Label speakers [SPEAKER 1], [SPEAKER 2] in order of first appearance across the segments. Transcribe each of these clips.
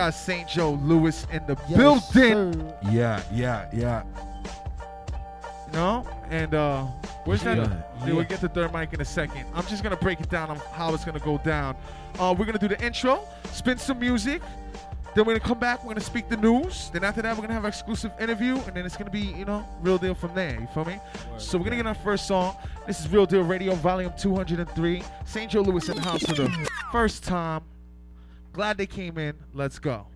[SPEAKER 1] got St. Joe Louis in the
[SPEAKER 2] Yes,
[SPEAKER 1] building.
[SPEAKER 2] sir.
[SPEAKER 1] Yeah, yeah, yeah. You know, and uh, where's that?
[SPEAKER 3] Yeah,
[SPEAKER 1] We'll get the third mic in a second. I'm just gonna break it down on how it's gonna go down. Uh, we're gonna do the intro, spin some music. Then we're gonna come back. We're gonna speak the news. Then after that, we're gonna have an exclusive interview, and then it's gonna be, you know, real deal from there. You feel me? So we're gonna get our first song. This is Real Deal Radio, Volume 203. St. Joe Louis in the house for the first time. Glad they came in. Let's go.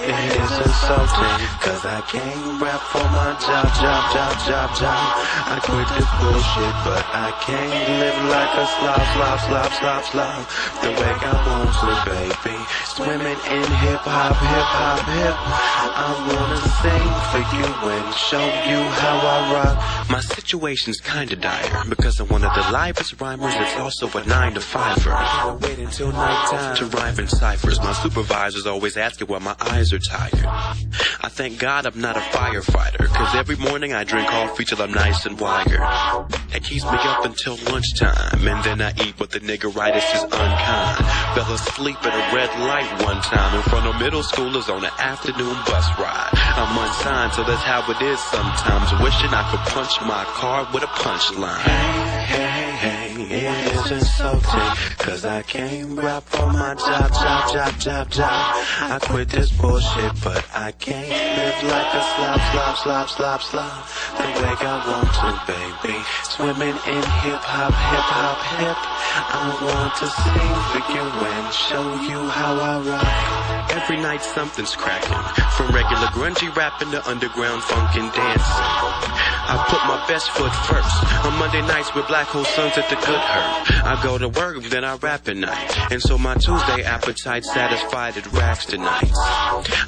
[SPEAKER 4] It is insulting, cause I can't rap for my job, job, job, job, job. I quit this bullshit, but I can't live like a slob, slob, slob, slob, slob. The way I want to, baby. Swimming in hip hop, hip. I wanna sing for you and show you how I rock. My situation's kinda dire, because I'm one of the livest rhymers. that's also a nine to fiver. I wait until nighttime to rhyme in ciphers. My supervisor's always asking why my eyes are tired. I thank God I'm not a firefighter, cause every morning I drink coffee till I'm nice and wired. It keeps me up until lunchtime, and then I eat what the niggeritis is unkind. Fell asleep at a red light one time in front of middle schoolers on an afternoon bus ride. I'm unsigned, so that's how it is sometimes. Wishing I could punch my card with a punchline. Hey, hey, hey, it is insulting, cause I can't rap for my job, job, job, job, job. I quit this bullshit, but I can't live like a slob, slob, slob, slob, slob. The way I want to, baby. Swimming in hip hop, hip hop, hip. I want to sing for you and show you how I rock. Every night something's cracking. From regular grungy rapping to underground funk and dancing. I put my best foot first. On Monday nights with Black Hole Suns at the Good Hurt. I go to work, then I rap at night. And so my Tuesday appetite satisfied at racks tonight.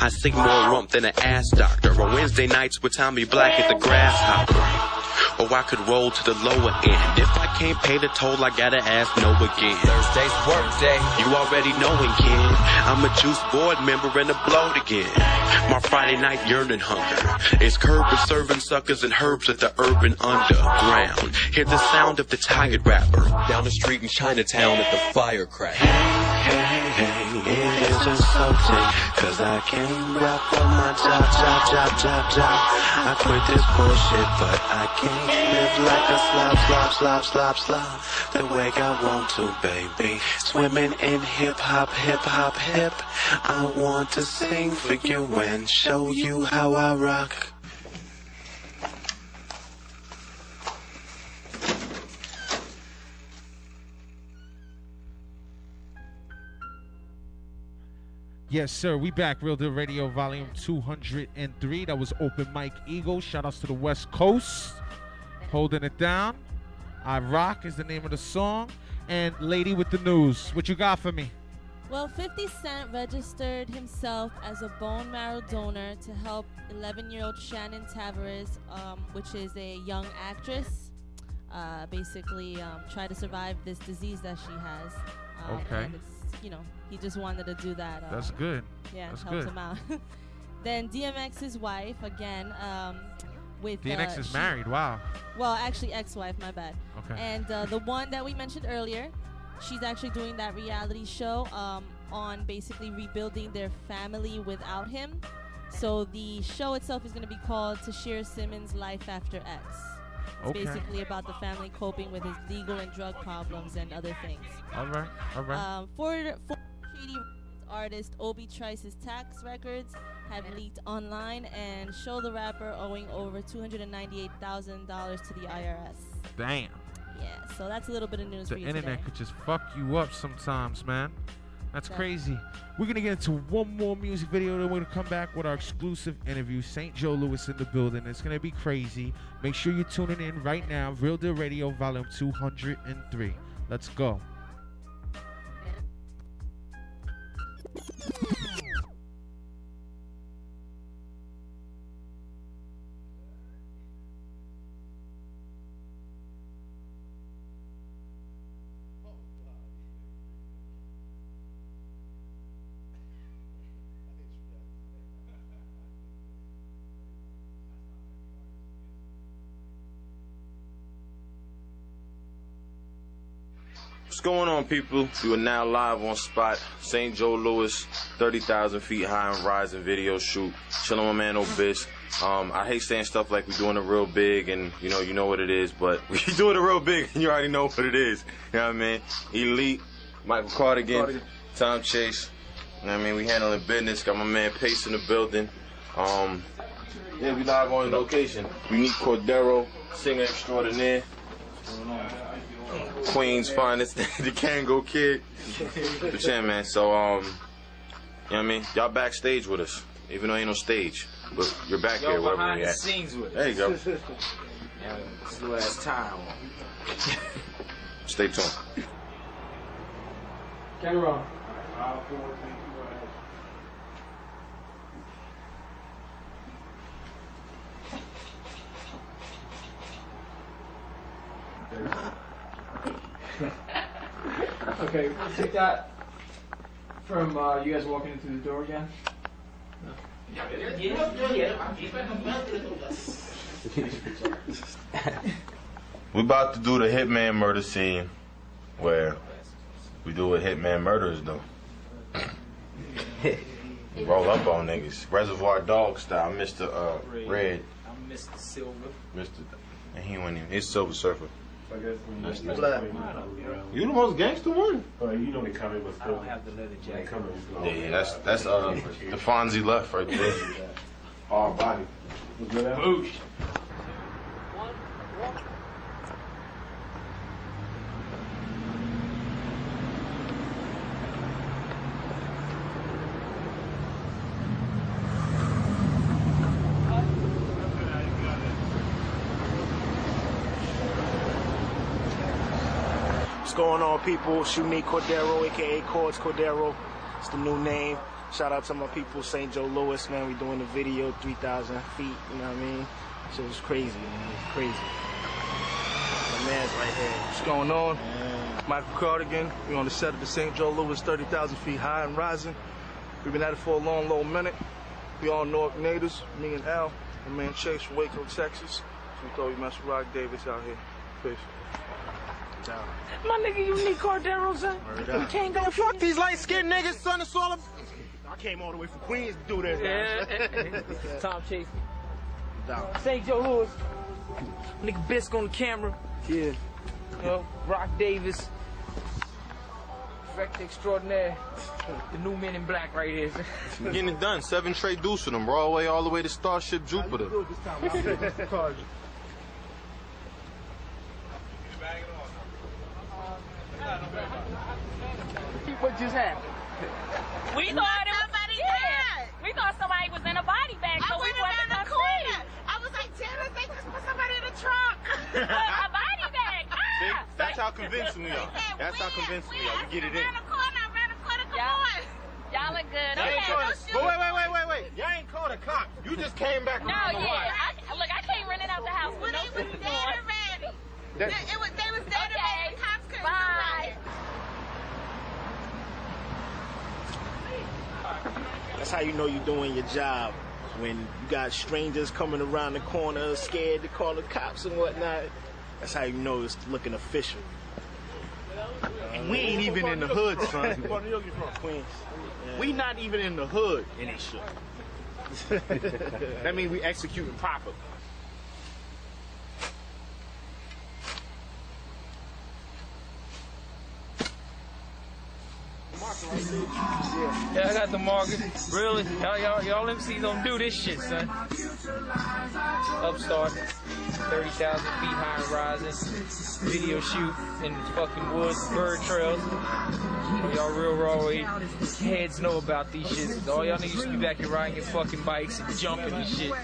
[SPEAKER 4] I sing more rump than an ass doctor. On Wednesday nights with Tommy Black at the Grasshopper. Or I could roll to the lower end. If I can't pay the toll, I gotta ask no again.
[SPEAKER 5] Thursday's work day.
[SPEAKER 4] You already knowing, kid. I'm a juice board member and a bloat again. My Friday night yearning hunger is curb with serving suckers and herbs at the urban underground. Hear the sound of the tired rapper.
[SPEAKER 5] Down the street in Chinatown at the firecracker.
[SPEAKER 4] Hey, hey, hey, it is insulting, cause I can't rap for my job, job, job, job, job. I quit this bullshit, but I can't live like a slob, slob, slob, slob, slob. The way I want to, baby. Swimming in hip hop, hip hop, hip. I want to sing for you and show you how I rock.
[SPEAKER 1] Yes, sir. We back. Real Deal Radio, Volume 203. That was Open Mike Eagle. Shout outs to the West Coast. Holding it down. I Rock is the name of the song. And Lady with the News. What you got for me?
[SPEAKER 6] Well, 50 Cent registered himself as a bone marrow donor to help 11 year old Shannon Tavares, um, which is a young actress, uh, basically um, try to survive this disease that she has. Um,
[SPEAKER 1] Okay.
[SPEAKER 6] And it's, you know, he just wanted to do that.
[SPEAKER 1] That's
[SPEAKER 6] um,
[SPEAKER 1] good.
[SPEAKER 6] Yeah,
[SPEAKER 1] That's
[SPEAKER 6] helped
[SPEAKER 1] good.
[SPEAKER 6] him out. then DMX's wife, again, um, with.
[SPEAKER 1] DMX
[SPEAKER 6] uh,
[SPEAKER 1] is married. Wow.
[SPEAKER 6] Well, actually, ex wife, my bad.
[SPEAKER 1] Okay.
[SPEAKER 6] And uh, the one that we mentioned earlier, she's actually doing that reality show um, on basically rebuilding their family without him. So the show itself is going to be called Tashera Simmons' Life After X. It's
[SPEAKER 1] Okay.
[SPEAKER 6] basically about the family coping with his legal and drug problems and other things.
[SPEAKER 1] All right. All right.
[SPEAKER 6] Um, for, for Shady artist Obi Trice's tax records have leaked online and show the rapper owing over $298,000 to the IRS.
[SPEAKER 1] Damn.
[SPEAKER 6] Yeah, so that's a little bit of news
[SPEAKER 1] The
[SPEAKER 6] for you
[SPEAKER 1] internet
[SPEAKER 6] today.
[SPEAKER 1] could just fuck you up sometimes, man. That's
[SPEAKER 6] That-
[SPEAKER 1] crazy. We're gonna get into one more music video, then we're gonna come back with our exclusive interview. St. Joe Louis in the building. It's gonna be crazy. Make sure you're tuning in right now. Real Deal Radio, Volume 203. Let's go.
[SPEAKER 3] Going on, people? You are now live on spot. St. Joe Louis, 30,000 feet high and rising video shoot. Chilling with my man Obis. Um, I hate saying stuff like we're doing it real big and, you know, you know what it is, but we doing it a real big and you already know what it is. You know what I mean? Elite, Michael Cardigan, Tom Chase. You know what I mean? We handling business. Got my man Pace in the building. Um, yeah, we live on location. Unique Cordero, singer extraordinaire. Queen's finest, the Kango Kid. But yeah, man. So, um, you know what I mean? Y'all backstage with us, even though ain't no stage, but you're back here
[SPEAKER 7] Yo,
[SPEAKER 3] wherever
[SPEAKER 7] behind
[SPEAKER 3] we
[SPEAKER 7] the
[SPEAKER 3] at.
[SPEAKER 7] scenes with
[SPEAKER 3] There you go.
[SPEAKER 7] Yeah, this last time.
[SPEAKER 3] Stay tuned.
[SPEAKER 7] Camera. okay, we'll take that from uh, you guys walking into the door again.
[SPEAKER 3] We about to do the Hitman murder scene, where we do what Hitman murders do. Roll up on niggas, Reservoir Dog style, Mr. Uh, Red,
[SPEAKER 7] I'm Mr. Silver.
[SPEAKER 3] Mr. And he went in. He's Silver Surfer.
[SPEAKER 8] That's
[SPEAKER 2] Black.
[SPEAKER 3] You the most gangster one.
[SPEAKER 8] But you know the comment was
[SPEAKER 7] I don't have the leather jacket.
[SPEAKER 3] Yeah, yeah, that's that's uh the Fonzie left right there. Hard body.
[SPEAKER 7] Boosh.
[SPEAKER 9] What's going on, people? It's Unique Cordero, aka Cords Cordero. It's the new name. Shout out to my people, St. Joe Louis, man. We doing the video, 3,000 feet, you know what I mean? Shit was crazy, man. It's crazy. My man's right here.
[SPEAKER 10] What's going on? Michael Cardigan. We're on the set of the St. Joe Louis 30,000 feet high and rising. We've been at it for a long, long minute. We all Newark natives, me and Al, my man Chase from Waco, Texas. So we thought we'd mess with Rock Davis out here. Peace.
[SPEAKER 9] Down.
[SPEAKER 11] My nigga, unique Cordero, son. You can't go
[SPEAKER 9] Fuck these light skinned niggas, son. It's all of... I came all the way from Queens to do this.
[SPEAKER 11] Yeah. Tom Chase.
[SPEAKER 9] Down.
[SPEAKER 11] St. Joe Louis. Nigga Bisque on the camera.
[SPEAKER 9] Yeah.
[SPEAKER 11] You know, Rock Davis. Effect extraordinaire. The new men in black right here.
[SPEAKER 3] Getting it done. Seven trade dudes for them. Broadway all the way to Starship Jupiter.
[SPEAKER 11] What just happened?
[SPEAKER 12] We thought it was somebody yeah. We thought somebody was in a body bag, so we went around the corner. I was like, damn they just put somebody in the trunk. a body bag. Ah!
[SPEAKER 3] See? That's how convincing we are. That's how convincing we are. We get it in.
[SPEAKER 12] Around the corner, around the corner, come on. Y'all look good.
[SPEAKER 3] Y'all ain't
[SPEAKER 12] Okay,
[SPEAKER 3] called
[SPEAKER 12] no
[SPEAKER 3] a- But wait, wait, wait, wait, wait. Y'all ain't called a cop. You just came back
[SPEAKER 12] No,
[SPEAKER 3] the
[SPEAKER 12] yeah.
[SPEAKER 3] wire.
[SPEAKER 12] I, look, I came running out the house with no food on.
[SPEAKER 3] That-
[SPEAKER 12] It was, they was dead okay. Cops couldn't Bye.
[SPEAKER 9] That's how you know you're doing your job. When you got strangers coming around the corner, scared to call the cops and whatnot. That's how you know it's looking official.
[SPEAKER 10] And we ain't even in the hood, son.
[SPEAKER 9] What you from? Queens.
[SPEAKER 10] We not even in the hood, and it should. that means we executing properly.
[SPEAKER 13] Yeah, I got the market. Really? Y'all, y'all, y'all MCs don't do this shit, son. Upstart, 30,000 feet high and rising. Video shoot in the fucking woods, bird trails. Y'all real raw. Heads know about these shits. All y'all niggas be back here riding your fucking bikes and jumping and shit.
[SPEAKER 3] You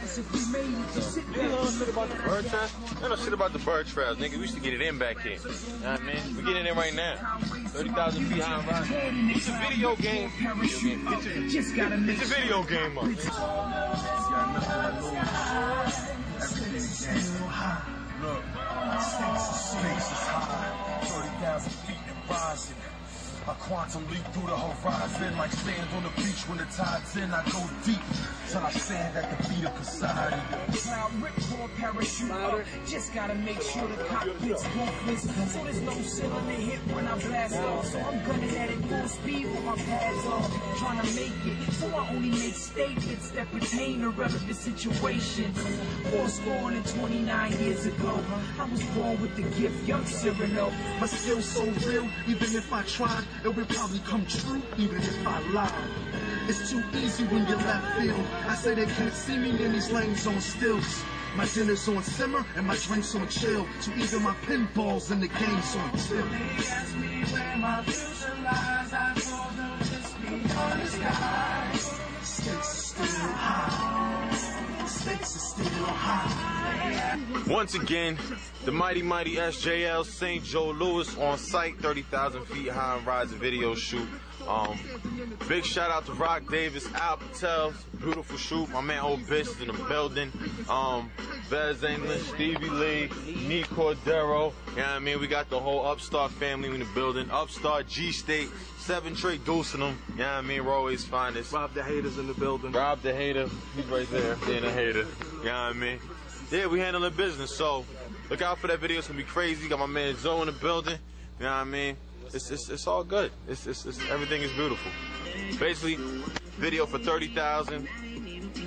[SPEAKER 3] know shit about the bird trails? You know shit about the bird trails, nigga. We used to get it in back here. You know what I mean? We're getting it in right now. 30,000 feet high and rising. It's a video game. It's a, it's a video game, man.
[SPEAKER 14] Look, space is high, 30,000 feet and rising. I quantum leap through the horizon like sand on the beach when the tide's in. I go deep till I stand at the feet of Poseidon.
[SPEAKER 15] Cloud ripcord parachute up. Uh, just gotta make sure the cockpit's roofless. So there's no on the hip when I blast off. So I'm gunning at it full speed with my pads off. Trying to make it. So I only make statements that pertain to relevant situations. Four scoring and 29 years ago. I was born with the gift, young Cyrano.
[SPEAKER 14] But still so real, even if I tried, it would probably come true, even if I lied. It's too easy when you're left field. I say they can't see me in these lanes on stilts. My dinner's on simmer and my drinks on chill. So even my pinballs in the game's on chill.
[SPEAKER 15] They ask me where my future lies. I told them just beyond the sky.
[SPEAKER 3] Once again, the mighty, mighty SJL St. Joe Louis on site, 30,000 feet high and rising video shoot. Um, big shout out to Rock Davis, Al Patel, beautiful shoot. My man Old Bitch is in the building. Um, Vez English, Stevie Lee, Nee Cordero. You know what I mean? We got the whole Upstart family in the building. Upstart, G State, Seven Trey Deucing them. You know what I mean? We're always finest.
[SPEAKER 10] Rob the haters in the building.
[SPEAKER 3] Rob the hater. He's right there, being a hater. You know what I mean? Yeah, we handling business, so look out for that video. It's gonna be crazy. Got my man Zoe in the building. You know what I mean? It's it's, it's all good. It's, it's, it's everything is beautiful. Basically, video for thirty thousand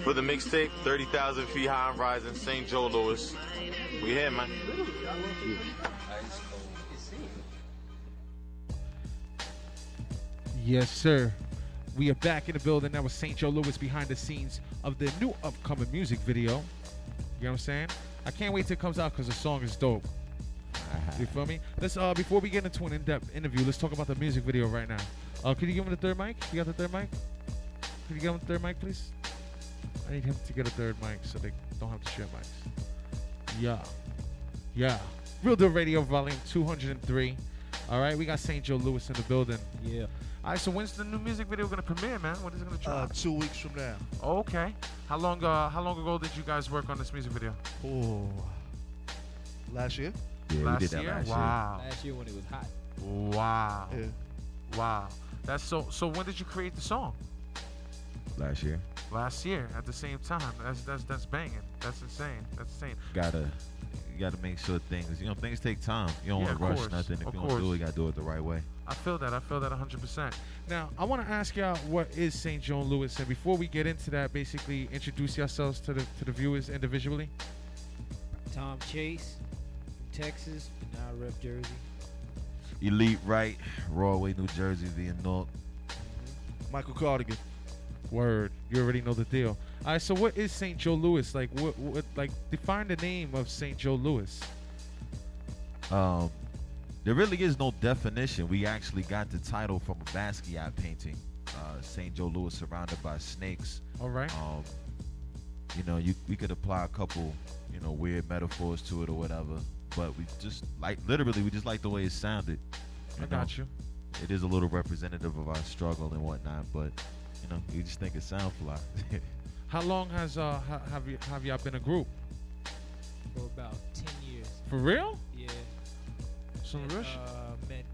[SPEAKER 3] for the mixtape. Thirty thousand feet high and rising. St. Joe Louis. We here, man.
[SPEAKER 1] Yes, sir. We are back in the building. That was St. Joe Louis behind the scenes of the new upcoming music video. You know what I'm saying? I can't wait till it comes out because the song is dope. You feel me? Let's uh before we get into an in-depth interview, let's talk about the music video right now. Uh, can you give him the third mic? You got the third mic? Can you give him the third mic, please? I need him to get a third mic so they don't have to share mics. Yeah, yeah. Real Deal Radio, Volume 203. All right, we got St. Joe Louis in the building.
[SPEAKER 2] Yeah.
[SPEAKER 1] All right, so when's the new music video gonna premiere, man? When is it gonna
[SPEAKER 16] Uh,
[SPEAKER 1] drop?
[SPEAKER 16] two weeks from now.
[SPEAKER 1] Okay. How long? Uh, how long ago did you guys work on this music video?
[SPEAKER 16] Oh, last year.
[SPEAKER 17] Yeah,
[SPEAKER 1] last
[SPEAKER 17] we did that
[SPEAKER 1] year.
[SPEAKER 17] last year.
[SPEAKER 1] wow.
[SPEAKER 2] Last year when it was hot.
[SPEAKER 1] Wow.
[SPEAKER 16] Yeah.
[SPEAKER 1] Wow. That's so. So when did you create the song?
[SPEAKER 17] Last year.
[SPEAKER 1] Last year at the same time. That's that's that's banging. That's insane. That's insane.
[SPEAKER 17] Gotta you gotta make sure things you know things take time. You don't
[SPEAKER 1] Yeah,
[SPEAKER 17] want to rush
[SPEAKER 1] course,
[SPEAKER 17] nothing. If
[SPEAKER 1] of
[SPEAKER 17] you want to do it, you gotta do it the right way.
[SPEAKER 1] I feel that. I feel that 100%. Now, I want to ask y'all what is St. John Louis, and before we get into that, basically introduce yourselves to the to the viewers individually.
[SPEAKER 2] Tom Chase Texas, but now rep Jersey.
[SPEAKER 17] Elite right, Rahway, New Jersey, via North.
[SPEAKER 16] Michael Cardigan.
[SPEAKER 1] Word. You already know the deal. All right. So, what is St. Joe Louis? Like, what, what? Like, define the name of St. Joe Louis.
[SPEAKER 17] Um, there really is no definition. We actually got the title from a Basquiat painting, uh, Saint Joe Louis surrounded by snakes.
[SPEAKER 1] All right.
[SPEAKER 17] Um, you know, you we could apply a couple, you know, weird metaphors to it or whatever, but we just like literally we just like the way it sounded.
[SPEAKER 1] I got you.
[SPEAKER 17] It is a little representative of our struggle and whatnot, but you know, we just think it sounds fly.
[SPEAKER 1] How long has uh ha- have you have y'all been a group?
[SPEAKER 2] For about 10 years.
[SPEAKER 1] For real?
[SPEAKER 2] Yeah.
[SPEAKER 1] Some
[SPEAKER 2] Met,
[SPEAKER 1] real shit.
[SPEAKER 2] uh, met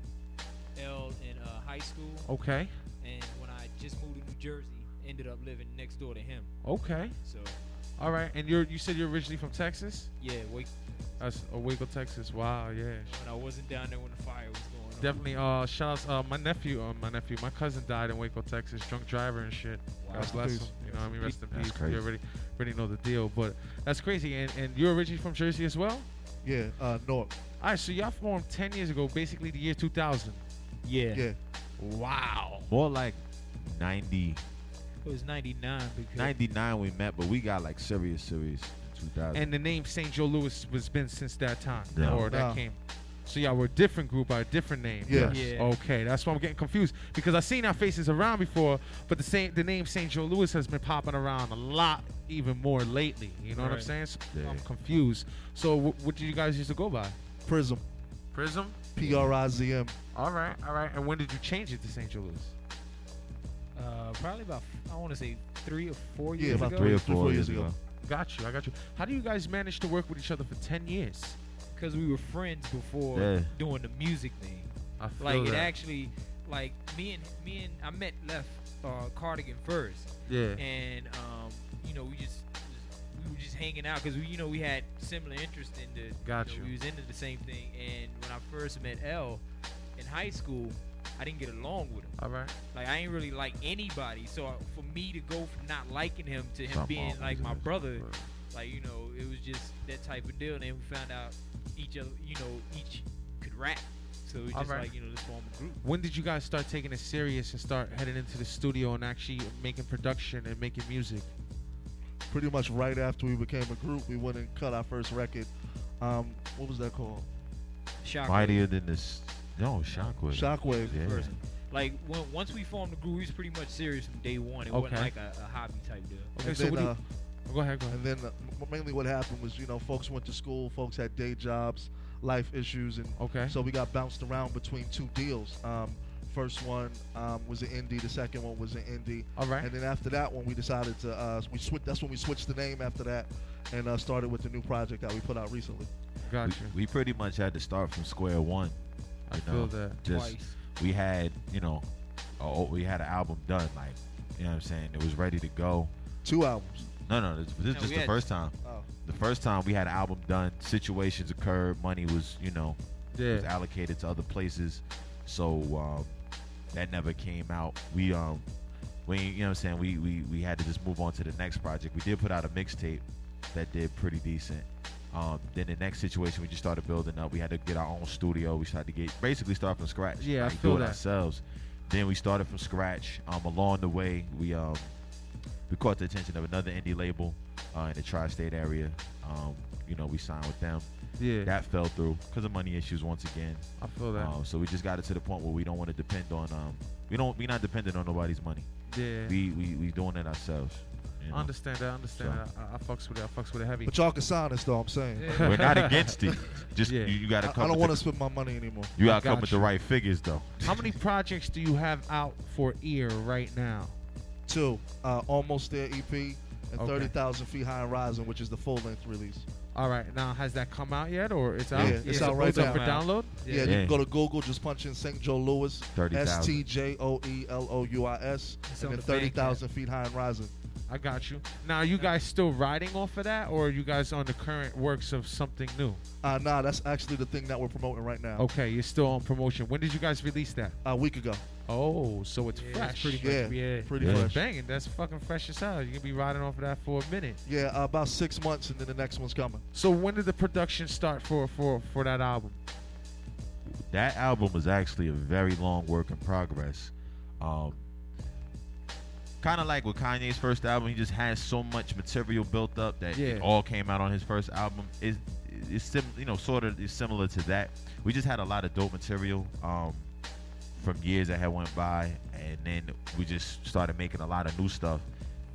[SPEAKER 2] L in uh, high school.
[SPEAKER 1] Okay.
[SPEAKER 2] And when I just moved to New Jersey, ended up living next door to him.
[SPEAKER 1] Okay.
[SPEAKER 2] So,
[SPEAKER 1] All right. And you're you said you're originally from Texas?
[SPEAKER 2] yeah, wait.
[SPEAKER 1] That's Owego, Texas. Wow. Yeah.
[SPEAKER 2] When I wasn't down there when the fire was going on.
[SPEAKER 1] Definitely. Uh, shout out. Uh, my nephew. Uh, my nephew. My cousin died in Waco, Texas. Drunk driver and shit. God bless him. You know what I mean? Rest in peace. You already already know the deal. But that's crazy. And and you're originally from Jersey as well.
[SPEAKER 16] Yeah, uh, North.
[SPEAKER 1] All right. So y'all formed 10 years ago, basically the year 2000.
[SPEAKER 2] Yeah.
[SPEAKER 16] Yeah.
[SPEAKER 1] Wow.
[SPEAKER 17] More like 90,
[SPEAKER 2] It was 99 because
[SPEAKER 17] 99 we met, but we got like serious, serious in 2000.
[SPEAKER 1] And the name St. Joe Louis was been since that time,
[SPEAKER 17] No.
[SPEAKER 1] or that
[SPEAKER 16] No.
[SPEAKER 1] came. So y'all were a different group by a different name.
[SPEAKER 16] Yes.
[SPEAKER 2] Yeah.
[SPEAKER 1] Okay, that's why I'm getting confused because I've seen our faces around before, but the same the name St. Joe Louis has been popping around a lot, even more lately. You know what I'm saying? So
[SPEAKER 17] Yeah.
[SPEAKER 1] I'm confused. So what did you guys used to go by?
[SPEAKER 16] Prism.
[SPEAKER 1] Prism.
[SPEAKER 16] P R I Z M.
[SPEAKER 1] All right, all right. And when did you change it to St. Joe Louis?
[SPEAKER 2] uh, probably about I want to say three or four years.
[SPEAKER 16] Yeah,
[SPEAKER 2] years
[SPEAKER 16] about
[SPEAKER 2] ago.
[SPEAKER 17] three or
[SPEAKER 16] three,
[SPEAKER 17] four
[SPEAKER 16] four
[SPEAKER 17] years
[SPEAKER 16] years
[SPEAKER 17] ago.
[SPEAKER 16] ago.
[SPEAKER 1] Got you. I got you. How do you guys manage to work with each other for ten years?
[SPEAKER 2] Because we were friends before
[SPEAKER 17] Yeah.
[SPEAKER 2] doing the music thing.
[SPEAKER 1] I feel
[SPEAKER 2] Like it actually, like me and me and I met Left uh, Cardigan first,
[SPEAKER 1] Yeah.
[SPEAKER 2] and um, you know we just we were just hanging out because we you know we had similar interest in the
[SPEAKER 1] Got
[SPEAKER 2] know,
[SPEAKER 1] you.
[SPEAKER 2] we was into the same thing. And when I first met L in high school, I didn't get along with him.
[SPEAKER 1] All right.
[SPEAKER 2] Like I ain't really like anybody. So uh, for me to go from not liking him to him
[SPEAKER 17] Something
[SPEAKER 2] being like my
[SPEAKER 17] it.
[SPEAKER 2] brother, like you know, it was just that type of deal. And then we found out each other, you know, each could rap. So it was just
[SPEAKER 1] Alright.
[SPEAKER 2] like you know, let's form a group.
[SPEAKER 1] When did you guys start taking it serious and start heading into the studio and actually making production and making music?
[SPEAKER 16] Pretty much right after we became a group, we went and cut our first record. Um, what was that called?
[SPEAKER 2] Shockwave.
[SPEAKER 17] Mightier than this. No, Shockwave.
[SPEAKER 16] Shockwave.
[SPEAKER 17] Yeah.
[SPEAKER 2] First. Like when, once we formed the group, we was pretty much serious from day one. It wasn't like a, a hobby type deal.
[SPEAKER 1] Okay,
[SPEAKER 16] And
[SPEAKER 1] so
[SPEAKER 16] then,
[SPEAKER 1] what do you,
[SPEAKER 16] uh,
[SPEAKER 1] go ahead, go ahead.
[SPEAKER 16] And then uh, mainly what happened was, you know, folks went to school, folks had day jobs, life issues, and
[SPEAKER 1] Okay.
[SPEAKER 16] so we got bounced around between two deals. Um, first one um, was an indie, the second one was an indie.
[SPEAKER 1] All right.
[SPEAKER 16] And then after that one, we decided to uh, we switch. That's when we switched the name after that, and uh, started with the new project that we put out recently.
[SPEAKER 1] Got
[SPEAKER 17] we, we pretty much had to start from square one.
[SPEAKER 1] I
[SPEAKER 17] you
[SPEAKER 1] feel
[SPEAKER 17] know,
[SPEAKER 1] that.
[SPEAKER 17] Just
[SPEAKER 2] Twice.
[SPEAKER 17] we had, you know, oh, we had an album done, like you know what I'm saying. It was ready to go.
[SPEAKER 16] Two albums.
[SPEAKER 17] No, no, this, this
[SPEAKER 2] No,
[SPEAKER 17] is just the
[SPEAKER 2] had-
[SPEAKER 17] first time.
[SPEAKER 16] Oh.
[SPEAKER 17] The first time we had an album done, situations occurred, money was, you know,
[SPEAKER 1] Yeah.
[SPEAKER 17] was allocated to other places, so um, that never came out. We um, we you know what I'm saying. We we we had to just move on to the next project. We did put out a mixtape that did pretty decent. Um, then the next situation, we just started building up. We had to get our own studio. We started to get basically start from scratch.
[SPEAKER 1] Yeah, I feel
[SPEAKER 17] do it
[SPEAKER 1] that.
[SPEAKER 17] ourselves. Then we started from scratch. Um, along the way, we um, we caught the attention of another indie label uh, in the tri-state area. Um, you know, we signed with them.
[SPEAKER 1] Yeah.
[SPEAKER 17] That fell through because of money issues once again.
[SPEAKER 1] I feel that.
[SPEAKER 17] Um, so we just got it to the point where we don't want to depend on um, we don't we're not dependent on nobody's money.
[SPEAKER 1] Yeah.
[SPEAKER 17] We we we doing it ourselves. you know?
[SPEAKER 1] I understand that. I understand
[SPEAKER 17] So-
[SPEAKER 1] that. I, I fucks with it. I fucks with it heavy.
[SPEAKER 16] But y'all can sign us, though. I'm saying.
[SPEAKER 17] We're not against it. Just
[SPEAKER 1] Yeah.
[SPEAKER 17] you, you got to
[SPEAKER 16] I,
[SPEAKER 17] come.
[SPEAKER 16] I don't want to spend my money anymore.
[SPEAKER 17] You got to come
[SPEAKER 1] got
[SPEAKER 17] with the right figures though.
[SPEAKER 1] How many projects do you have out for ear right now?
[SPEAKER 16] Two, uh, almost there EP, and
[SPEAKER 1] Okay.
[SPEAKER 16] thirty thousand feet high and rising, which is the full length release.
[SPEAKER 1] All right. Now, has that come out yet, or it's out?
[SPEAKER 16] Yeah, it's
[SPEAKER 1] So
[SPEAKER 16] out right
[SPEAKER 1] it's up for download.
[SPEAKER 16] Yeah,
[SPEAKER 17] Yeah.
[SPEAKER 16] you can go to Google, just punch in St. Joe Louis,
[SPEAKER 17] 30,000.
[SPEAKER 16] S T J O E L O U I S, and then
[SPEAKER 2] the
[SPEAKER 16] thirty thousand feet high and rising.
[SPEAKER 1] I got you. Now, are you guys still riding off of that, or are you guys on the current works of something new?
[SPEAKER 16] Uh, nah, that's actually the thing that we're promoting right now.
[SPEAKER 1] Okay, you're still on promotion. When did you guys release that?
[SPEAKER 16] A week ago.
[SPEAKER 1] Oh, so it's
[SPEAKER 2] Yeah, it's
[SPEAKER 1] fresh.
[SPEAKER 2] pretty
[SPEAKER 16] Yeah,
[SPEAKER 2] yeah.
[SPEAKER 16] pretty
[SPEAKER 17] Yeah.
[SPEAKER 16] fresh.
[SPEAKER 1] Banging. That's fucking fresh as hell. You can be riding off of that for a minute.
[SPEAKER 16] Yeah, uh, about six months, and then the next one's coming.
[SPEAKER 1] So when did the production start for for for that album?
[SPEAKER 17] That album was actually a very long work in progress. Um, kind of like with Kanye's first album, he just had so much material built up that it all came out on his first album. Is it's sim- you know sort of is similar to that. We just had a lot of dope material um, from years that had went by, and then we just started making a lot of new stuff.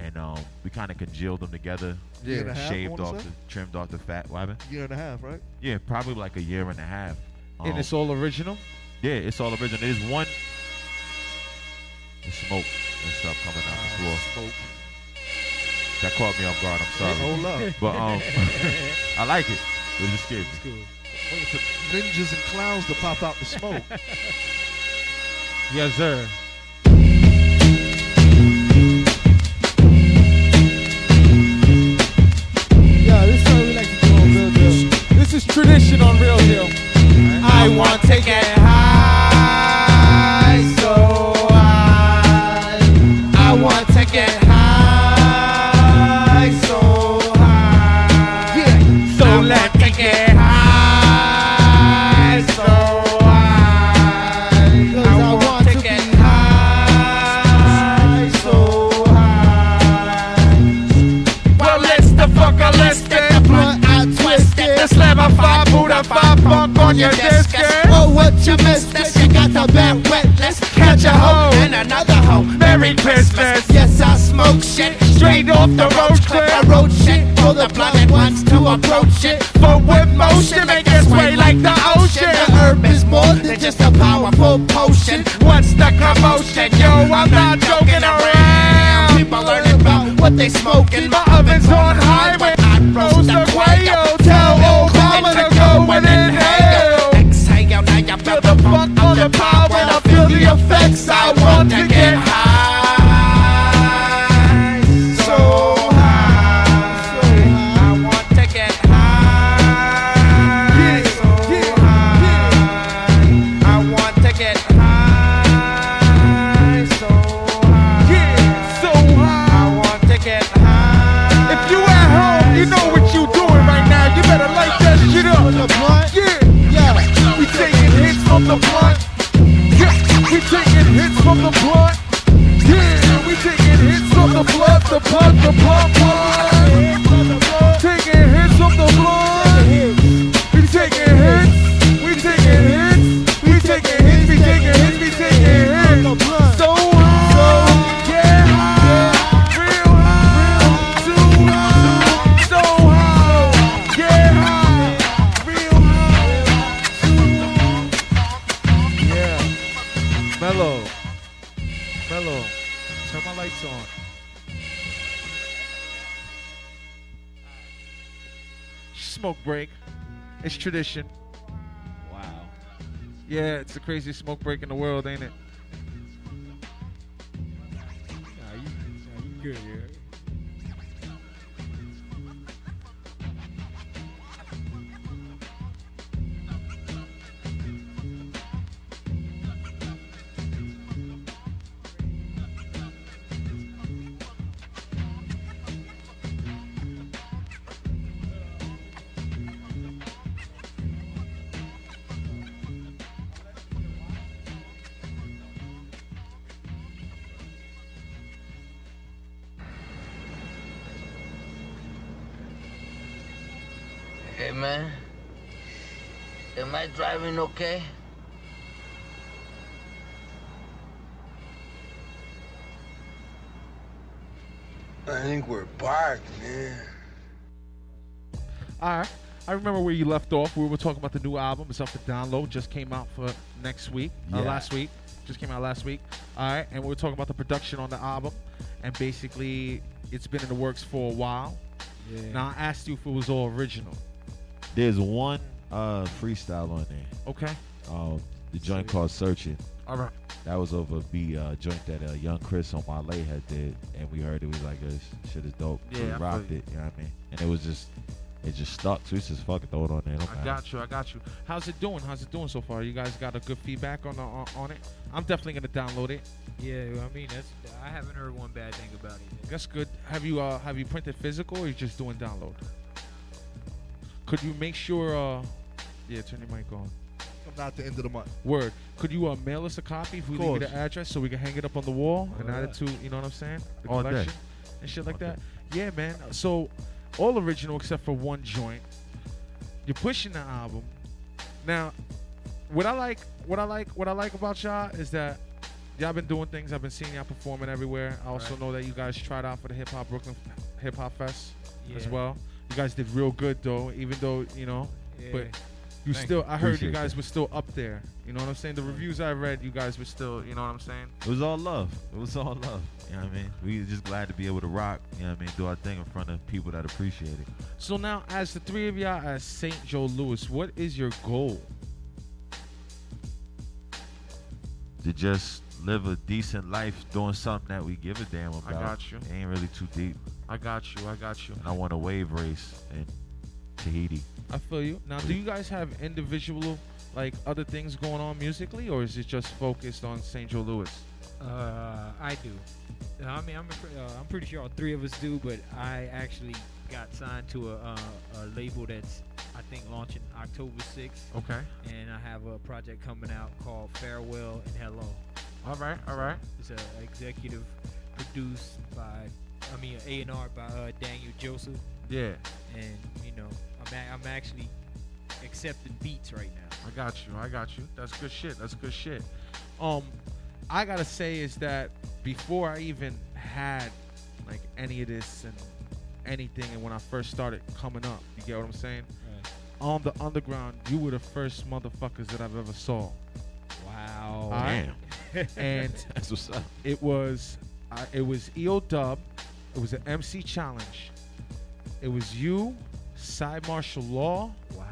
[SPEAKER 17] And um, we kind of congealed them together,
[SPEAKER 16] and a half,
[SPEAKER 17] shaved off, the, trimmed off the fat. What happened?
[SPEAKER 16] Year and a half, right?
[SPEAKER 17] Yeah, probably like a year and a half.
[SPEAKER 1] and
[SPEAKER 17] Um,
[SPEAKER 1] it's all original.
[SPEAKER 17] yeah, it's all original. There's one the smoke and stuff coming out the floor.
[SPEAKER 1] Smoke.
[SPEAKER 17] That caught me off guard. I'm sorry.
[SPEAKER 16] Hold up.
[SPEAKER 17] But um, I like it. It just scared me.
[SPEAKER 2] Cool.
[SPEAKER 16] Waiting for ninjas and clowns to pop out the smoke.
[SPEAKER 1] Yes, sir.
[SPEAKER 18] Yeah, this is we like to do on Real Deal.
[SPEAKER 1] This is tradition on Real Deal.
[SPEAKER 18] I want to get on your disc. Oh, what you missed? This you got the bad wet. Let's Catch a hoe oh. and another hoe. Merry Christmas. Yes, I smoke shit straight off the road clip. I wrote shit for the blind ones to approach it. But with motion, make it sway like the ocean. The herb is more than just a powerful potion. What's the commotion? Yo, I'm not joking around. People learning about what they smoking.
[SPEAKER 2] Wow.
[SPEAKER 1] Yeah, it's the craziest smoke break in the world, ain't it?
[SPEAKER 2] Nah, you, nah, you good, yeah.
[SPEAKER 19] I okay?
[SPEAKER 20] I think we're back, man.
[SPEAKER 1] All right. I remember where you left off. We were talking about the new album. It's up for download. Just came out for next week. Uh, last week. Just came out last week. All right. And we were talking about the production on the album. And basically, it's been in the works for a while.
[SPEAKER 2] Yeah.
[SPEAKER 1] Now, I asked you if it was all original.
[SPEAKER 17] There's one uh, freestyle on there.
[SPEAKER 1] Okay.
[SPEAKER 17] Um, the joint called Searching.
[SPEAKER 1] All right.
[SPEAKER 17] That was over a B uh, joint that uh, Young Chris on Wale had did, and we heard it was like, this shit is dope. So
[SPEAKER 1] Yeah, I
[SPEAKER 17] we
[SPEAKER 1] feel
[SPEAKER 17] rocked it. You know what I mean? And it was just, it just stuck. So we just fucking throw it on there. Don't
[SPEAKER 1] I
[SPEAKER 17] matter.
[SPEAKER 1] got you. I got you. How's it doing? How's it doing so far? You guys got a good feedback on the, on, on it? I'm definitely gonna download it.
[SPEAKER 2] Yeah, I mean that's I haven't heard one bad thing about it.
[SPEAKER 1] That's good. Have you uh have you printed physical or you just doing download? Could you make sure uh yeah, turn your mic on.
[SPEAKER 16] Come out the end of the month.
[SPEAKER 1] Word. Could you uh, mail us a copy if we leave you the address so we can hang it up on the wall and add it to you know what I'm saying? The
[SPEAKER 17] All day.
[SPEAKER 1] collection and shit like that. Yeah, man. So all original except for one joint. You're pushing the album. Now, what I like, what I like, what I like about y'all is that y'all been doing things. I've been seeing y'all performing everywhere. I also
[SPEAKER 2] Right.
[SPEAKER 1] know that you guys tried out for the Hip Hop Brooklyn Hip Hop Fest as well. You guys did real good though, even though you know, but
[SPEAKER 2] Yeah.
[SPEAKER 1] You
[SPEAKER 2] Thank
[SPEAKER 1] still.
[SPEAKER 2] you.
[SPEAKER 1] I heard you guys
[SPEAKER 17] that.
[SPEAKER 1] were still up there. You know what I'm saying? The reviews I read, you guys were still. You know what I'm saying?
[SPEAKER 17] It was all love. It was all love. You know what I mean? We were just glad to be able to rock, you know what I mean, do our thing in front of people that appreciate it.
[SPEAKER 1] So now, as the three of y'all as Saint Joe Louis, what is your goal?
[SPEAKER 17] To just live a decent life doing something that we give a damn about.
[SPEAKER 1] I got you.
[SPEAKER 17] It ain't really too deep.
[SPEAKER 1] I got you. I got you.
[SPEAKER 17] And I want a wave race in Tahiti.
[SPEAKER 1] I feel you. Now, do you guys have individual, like, other things going on musically, or is it just focused on St. Joe Louis?
[SPEAKER 2] Uh, I do. I mean, I'm a, uh, I'm pretty sure all three of us do, but I actually got signed to a, uh, a label that's I think launching October 6th.
[SPEAKER 1] Okay.
[SPEAKER 2] And I have a project coming out called Farewell and Hello.
[SPEAKER 1] All right. All right.
[SPEAKER 2] It's a executive produced by, I mean, A and R by uh, Daniel Joseph.
[SPEAKER 1] Yeah.
[SPEAKER 2] And you know, I'm actually accepting beats right now.
[SPEAKER 1] I got you. I got you. That's good shit. That's good shit. Um, I gotta say is that before I even had like any of this and anything, and when I first started coming up, you get what I'm saying? On the underground, you were the first motherfuckers that I've ever saw.
[SPEAKER 2] Wow.
[SPEAKER 1] Alright?
[SPEAKER 17] Damn.
[SPEAKER 1] and
[SPEAKER 17] That's what's up.
[SPEAKER 1] It was, uh, it was EO Dub. It was an MC challenge. It was you, Cy Martial Law.
[SPEAKER 2] Wow.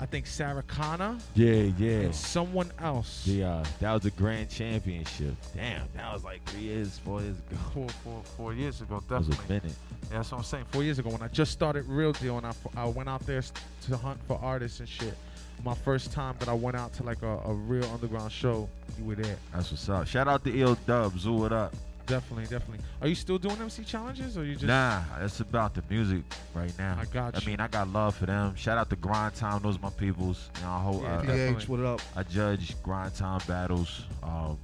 [SPEAKER 1] I think Sarah Connor.
[SPEAKER 17] Yeah, yeah.
[SPEAKER 1] And someone else.
[SPEAKER 17] The uh, that was the grand championship. Damn, that was like three years, four years ago.
[SPEAKER 1] Four, four, four years ago,
[SPEAKER 17] That was a
[SPEAKER 1] definitely.
[SPEAKER 17] minute.
[SPEAKER 1] Yeah, that's what I'm saying. Four years ago, when I just started Real Deal, and I, I went out there to hunt for artists and shit. My first time that I went out to like a, a real underground show, you were there.
[SPEAKER 17] That's what's up. Shout out to Il Dub, Zoo it up.
[SPEAKER 1] Definitely, definitely. Are you still doing MC challenges, or you just?
[SPEAKER 17] Nah, it's about the music right now.
[SPEAKER 1] I got you.
[SPEAKER 17] I mean, I got love for them. Shout out to Grind Time. Those are my peoples. You know, I hope,
[SPEAKER 1] Yeah,
[SPEAKER 17] uh,
[SPEAKER 1] definitely.
[SPEAKER 16] PH, what up?
[SPEAKER 17] I judge Grind Time battles. Um,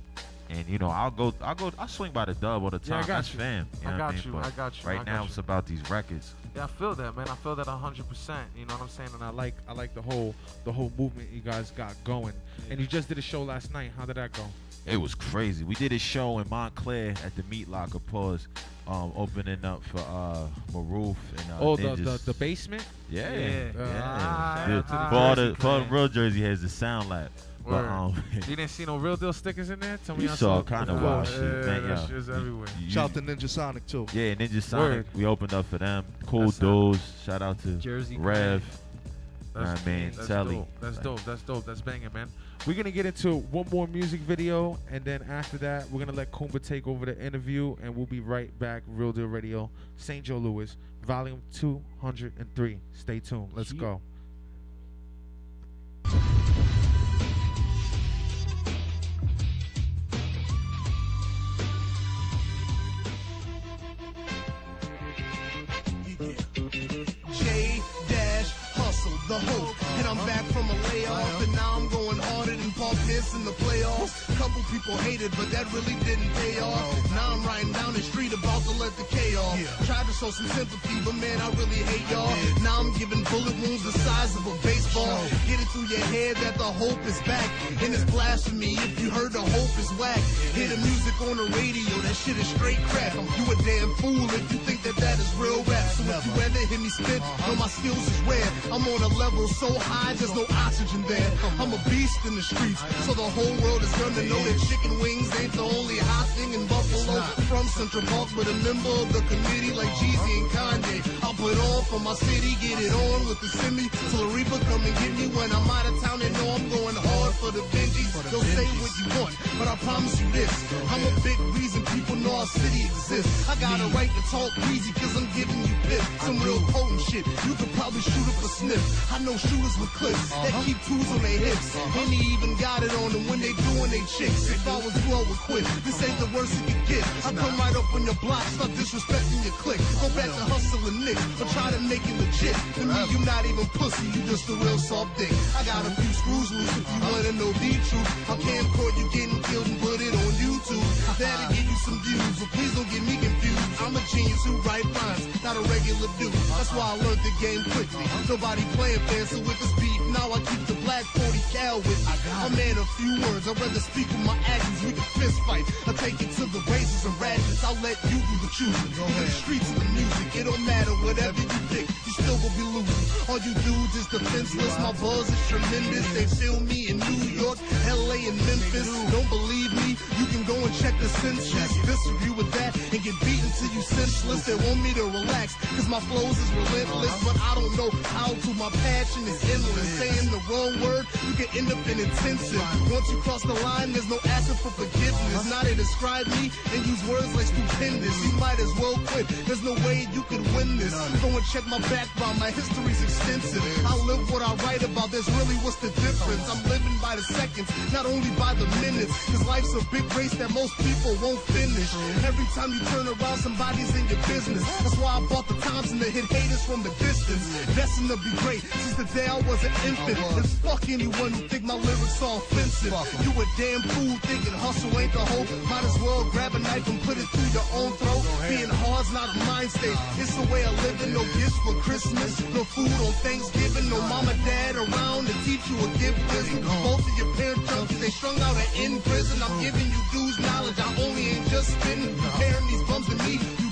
[SPEAKER 17] and you know, I'll go, I'll go, I swing by the dub all the
[SPEAKER 1] Yeah, I
[SPEAKER 17] time.
[SPEAKER 1] got
[SPEAKER 17] That's
[SPEAKER 1] you.
[SPEAKER 17] fam. You
[SPEAKER 1] I
[SPEAKER 17] know what
[SPEAKER 1] got
[SPEAKER 17] mean?
[SPEAKER 1] you, I got you,
[SPEAKER 17] Right
[SPEAKER 1] got
[SPEAKER 17] now,
[SPEAKER 1] you.
[SPEAKER 17] it's about these records.
[SPEAKER 1] Yeah, I feel that, man. I feel that hundred percent. You know what I'm saying? And I like, I like the whole, the whole movement you guys got going. And you just did a show last night. How did that go?
[SPEAKER 17] It was crazy. We did a show in Montclair at the Meat Locker Pause, um, opening up for uh, Maroof and uh,
[SPEAKER 1] oh, the, the the basement.
[SPEAKER 17] Yeah,
[SPEAKER 1] Yeah.
[SPEAKER 17] yeah.
[SPEAKER 1] Ah,
[SPEAKER 17] Yeah.
[SPEAKER 1] to the
[SPEAKER 17] for all the for all the real Jersey heads, the sound lab. But um,
[SPEAKER 1] you didn't see no real deal stickers in there? Tell me
[SPEAKER 17] You
[SPEAKER 1] I
[SPEAKER 17] saw
[SPEAKER 1] saw
[SPEAKER 17] kind of
[SPEAKER 1] Of
[SPEAKER 17] wild shit,
[SPEAKER 1] yeah,
[SPEAKER 17] man,
[SPEAKER 1] That
[SPEAKER 17] yeah.
[SPEAKER 1] shit's everywhere.
[SPEAKER 17] you-
[SPEAKER 16] Shout out to Ninjasonik too.
[SPEAKER 17] yeah, Ninjasonik.
[SPEAKER 1] Word.
[SPEAKER 17] We opened up for them. Cool dudes. Shout out to
[SPEAKER 2] Jersey
[SPEAKER 17] Rev.
[SPEAKER 1] That's,
[SPEAKER 17] Nah, man,
[SPEAKER 1] that's
[SPEAKER 17] Telly.
[SPEAKER 1] dope. That's dope. That's dope. That's banging, man. We're gonna get into one more music video, and then after that, we're gonna let Kumba take over the interview, and we'll be right back. Real Deal Radio, St. Joe Louis, Volume 203. Stay tuned. Let's go.
[SPEAKER 14] The hope. And I'm back from a layoff, and now I'm going Paul Pierce in the playoffs. Couple people hated, but that really didn't pay off. Now I'm riding down the street about to let the K off. Tried to show some sympathy, but man, I really hate y'all. Now I'm giving bullet wounds the size of a baseball. Get it through your head that the hope is back. And it's blasphemy if you heard the hope is whack. Hear the music on the radio, that shit is straight crap. You a damn fool if you think that that is real rap. So if you ever hear me spit, uh-huh. know my skills is rare. I'm on a level so high, there's no oxygen there. I'm a beast in the streets, so the whole world is gonna know that chicken wings ain't the only hot thing in Buffalo. From Central Park, but a member of the committee like Jeezy and Kanye. I'll put on for my city, get it on with the semi. Till the Reaper come and get me when I'm out of town. They know I'm going hard for the Benjis. They'll say what you want, but I promise you this. I'm a big reason people know our city exists. I got a right to talk easy, cause I'm giving you pip. Some real potent shit. You could probably shoot up a sniff. I know shooters with clips that keep tools on their hips. And they even got on them when they doing they chicks. If I was. This ain't the worst it could get. I come right up on your block, start disrespecting your clique. Go back to hustling Nick, but try to make it legit. To me, you not even pussy, you just a real soft dick. I got a few screws loose if you wanna know the truth. I can't record you getting killed and put it on YouTube. That'll you some views, but please don't get me confused. I'm a genius who write rhymes, not a regular dude. That's why I learned the game quickly. Nobody playing so with this beat, now I keep the black 40 cal with me. A man of few words, I'd rather speak with my actions. We can fist fight. I take it to the razors and ratchets. I'll let you do the choosing. In the streets of the music, it don't matter whatever you pick, you still gon' be losing. All you dudes is defenseless. My buzz is tremendous. They feel me in New York, LA, and Memphis. Don't believe me? Can go and check the census. Disagree with that and get beaten till you senseless. They want me to relax, cause my flows is relentless. But I don't know how to. My passion is endless. Saying the wrong word, you can end up in intensive. Once you cross the line, there's no asking for forgiveness. Now they describe me and use words like stupendous. You might as well quit. There's no way you could win this. Go and check my background, my history's extensive. I live what I write about, there's really what's the difference. I'm living by the seconds, not only by the minutes. Cause life's a big race that most people won't finish. Every time you turn around, somebody's in your business. That's why I bought the time times and to hit haters from the distance. Destined to be great since the day I was an infant. And fuck anyone who think my lyrics are offensive. You a damn fool thinking hustle ain't the hope. Might as well grab a knife and put it through your own throat. Being hard's not a mind state. It's the way of living. No gifts for Christmas, no food on Thanksgiving, no mama, dad around to teach you a gift wisdom. Both of your parents junkies, they strung out and in prison. I'm giving you dudes knowledge. I only ain't just spitting. Comparing these bums to me,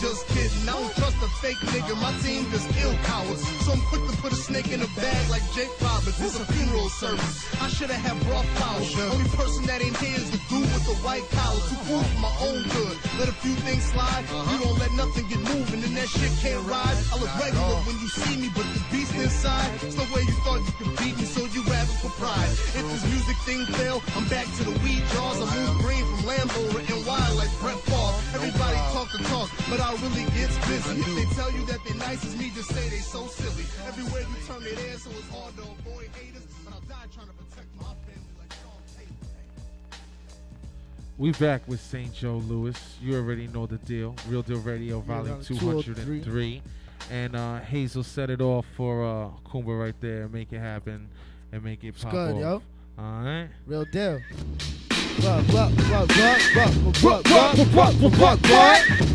[SPEAKER 14] just kidding. I don't trust a fake nigga. My team just ill cowards. So I'm quick to put a snake in a bag like Jake Roberts. It's a funeral service. I should have had brought flowers. Only person that ain't here is the dude with the white collar. Too cool for my own good. Let a few things slide. You don't let nothing get moving, and that shit can't ride. I look regular when you see me, but the beast inside. It's the way you thought you could beat me, so you rapping for pride. If this music thing fail, I'm back to the weed jars. I move green from Lambo and wild like Brett Favre. Everybody talk the talk, but I really gets busy. If they tell you that they nice as me, just say they so silly. Everywhere you turn it in, so it's hard to avoid haters. But I'll die trying to protect my family like Sean Taylor.
[SPEAKER 1] We back with St. Joe Lewis. You already know the deal. Real Deal Radio,
[SPEAKER 18] Yeah,
[SPEAKER 1] Volume
[SPEAKER 18] Volume
[SPEAKER 1] 203. And uh, Hazel set it off for uh, Kumba right there. Make it happen and make it pop
[SPEAKER 18] good,
[SPEAKER 1] off.
[SPEAKER 18] yo.
[SPEAKER 1] All right.
[SPEAKER 18] Real deal. What, what, what, what, what, what, what, what, what, what, what,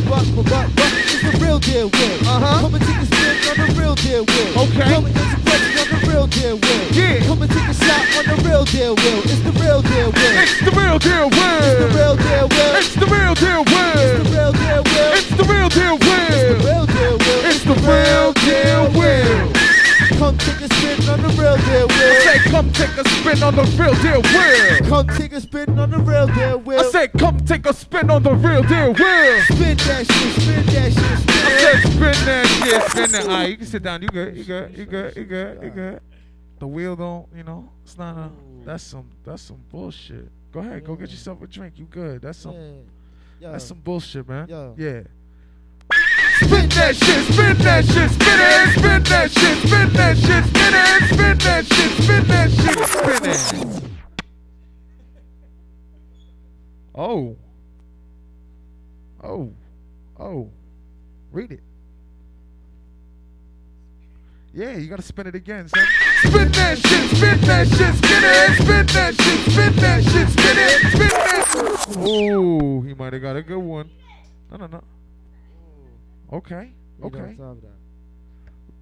[SPEAKER 18] It's the real deal, Will.
[SPEAKER 1] Uh-huh.
[SPEAKER 18] Come and take a spin on the real deal, Will.
[SPEAKER 1] Okay.
[SPEAKER 18] Come and answer questions on the real deal, Will.
[SPEAKER 1] Yeah.
[SPEAKER 18] Come and take a shot on the real deal, Will. It's the real deal, Will.
[SPEAKER 1] It's the real deal, Will.
[SPEAKER 18] It's the real deal, Will.
[SPEAKER 1] It's the real deal,
[SPEAKER 18] It's
[SPEAKER 1] Will.
[SPEAKER 18] the real deal, Will.
[SPEAKER 1] It's the real deal, Will.
[SPEAKER 18] real deal, Will.
[SPEAKER 1] It's the real deal, Will.
[SPEAKER 18] Come take a spin on the real deal,
[SPEAKER 1] I
[SPEAKER 18] Will.
[SPEAKER 1] say, come take a spin on the real deal, Will.
[SPEAKER 18] Come take a spin on the real deal, Will.
[SPEAKER 1] I say, come take a spin on the real deal, Will.
[SPEAKER 18] Spin that shit, spin that shit, spin
[SPEAKER 1] I said, spin that shit, spin that. All right, you can sit down. You good? You good? You good? You good? You good? The wheel don't, you know, it's not a. That's some. That's some bullshit. Go ahead, go get yourself a drink. You good? That's some. That's some bullshit, man. Yeah. Spin that shit, spin that shit, spin it, spin that shit, spin that shit, spin it, spin that shit, spin that shit, spin it. Oh. Oh. Oh. Read it. Yeah, you gotta spin it again, son. Spin that shit, spin that shit, spin it, spin that shit, spin that shit, spin it, spin that. Oh, he might have got a good one. No, no, no. Okay,
[SPEAKER 18] Read on
[SPEAKER 1] okay.
[SPEAKER 18] top of that.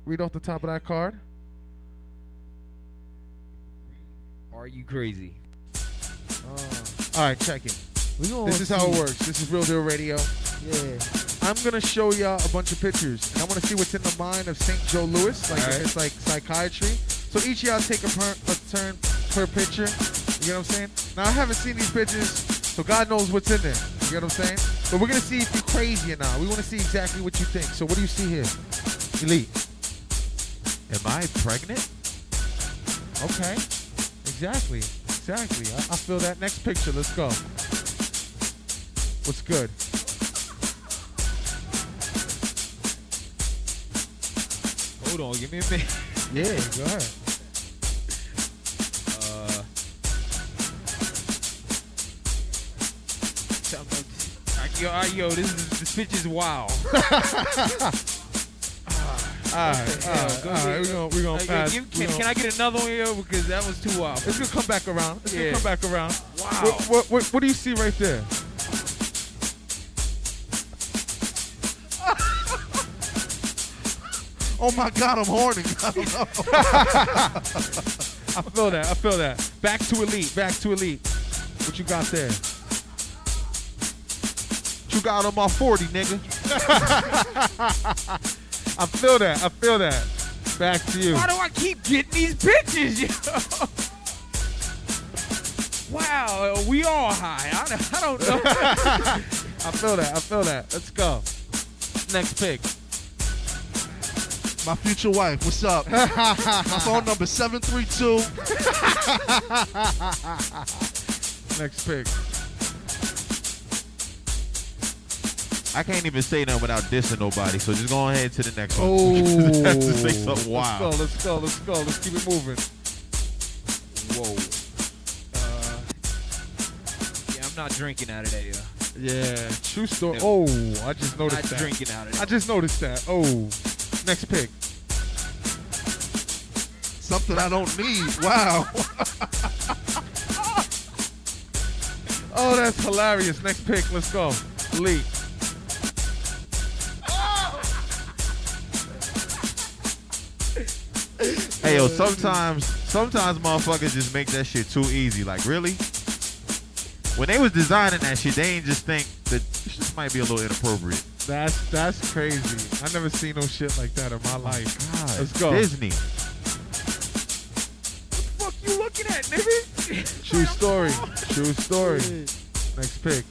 [SPEAKER 1] Read off the top of that card.
[SPEAKER 2] Are you crazy? Oh.
[SPEAKER 1] All right, check it. This is how it works. This is Real Deal Radio.
[SPEAKER 18] Yeah.
[SPEAKER 1] I'm gonna show y'all a bunch of pictures, and I want to see what's in the mind of St. Joe Lewis. Like
[SPEAKER 2] Alright.
[SPEAKER 1] it's like psychiatry. So each of y'all take a, per, a turn per picture. You get what I'm saying? Now I haven't seen these pictures, so God knows what's in there. You get what I'm saying? But we're gonna see if you're crazy or not. We want to see exactly what you think. So what do you see here? Elite.
[SPEAKER 17] Am I pregnant?
[SPEAKER 1] Okay. Exactly. Exactly. I, I feel that. Next picture. Let's go. What's good?
[SPEAKER 2] Hold on, give me a minute.
[SPEAKER 1] Yeah, go ahead.
[SPEAKER 2] Yo, I- yo, this is this pitch is wild.
[SPEAKER 1] All right,
[SPEAKER 2] Yo,
[SPEAKER 1] all right,
[SPEAKER 2] go
[SPEAKER 1] all right. We're gonna, we're gonna
[SPEAKER 2] Uh,
[SPEAKER 1] pass.
[SPEAKER 2] give- can,
[SPEAKER 1] gonna-
[SPEAKER 2] can I get another one here because that was too wild.
[SPEAKER 1] It's gonna come back around. It's
[SPEAKER 2] Yeah.
[SPEAKER 1] gonna come back around.
[SPEAKER 2] Wow.
[SPEAKER 1] What, what, what, what do you see right there?
[SPEAKER 16] Oh my God, I'm horny. I don't know.
[SPEAKER 1] I feel that. I feel that. Back to elite. Back to elite. What you got there? What you got on my 40, nigga? I feel that. I feel that. Back to you.
[SPEAKER 2] Why do I keep getting these pictures, yo? wow, we all high. I, don't- I don't know.
[SPEAKER 1] I feel that. I feel that. Let's go. Next pick.
[SPEAKER 16] My future wife, what's up? My phone number 732.
[SPEAKER 1] Next pick.
[SPEAKER 17] I can't even say nothing without dissing nobody, so just go ahead to the next one.
[SPEAKER 1] Oh,
[SPEAKER 17] That's to say something wild.
[SPEAKER 1] Let's go. Let's go. Let's go. Let's keep it moving.
[SPEAKER 2] Whoa. Uh, yeah, I'm not drinking out of that, yo.
[SPEAKER 1] Yeah, true story. Oh, I just noticed
[SPEAKER 2] Not
[SPEAKER 1] that.
[SPEAKER 2] drinking out of it.
[SPEAKER 1] I just noticed that. Oh, next pick.
[SPEAKER 16] Something I don't need. Wow.
[SPEAKER 1] Oh, that's hilarious. Next pick. Let's go. Lee.
[SPEAKER 17] Hey yo, sometimes sometimes motherfuckers just make that shit too easy. Like really? When they was designing that shit, they ain't just think that this might be a little inappropriate.
[SPEAKER 1] That's that's crazy. I never seen no shit like that in my life. Let's go.
[SPEAKER 17] Disney.
[SPEAKER 2] What the fuck you looking at, nigga?
[SPEAKER 1] True story. True story. Next pick.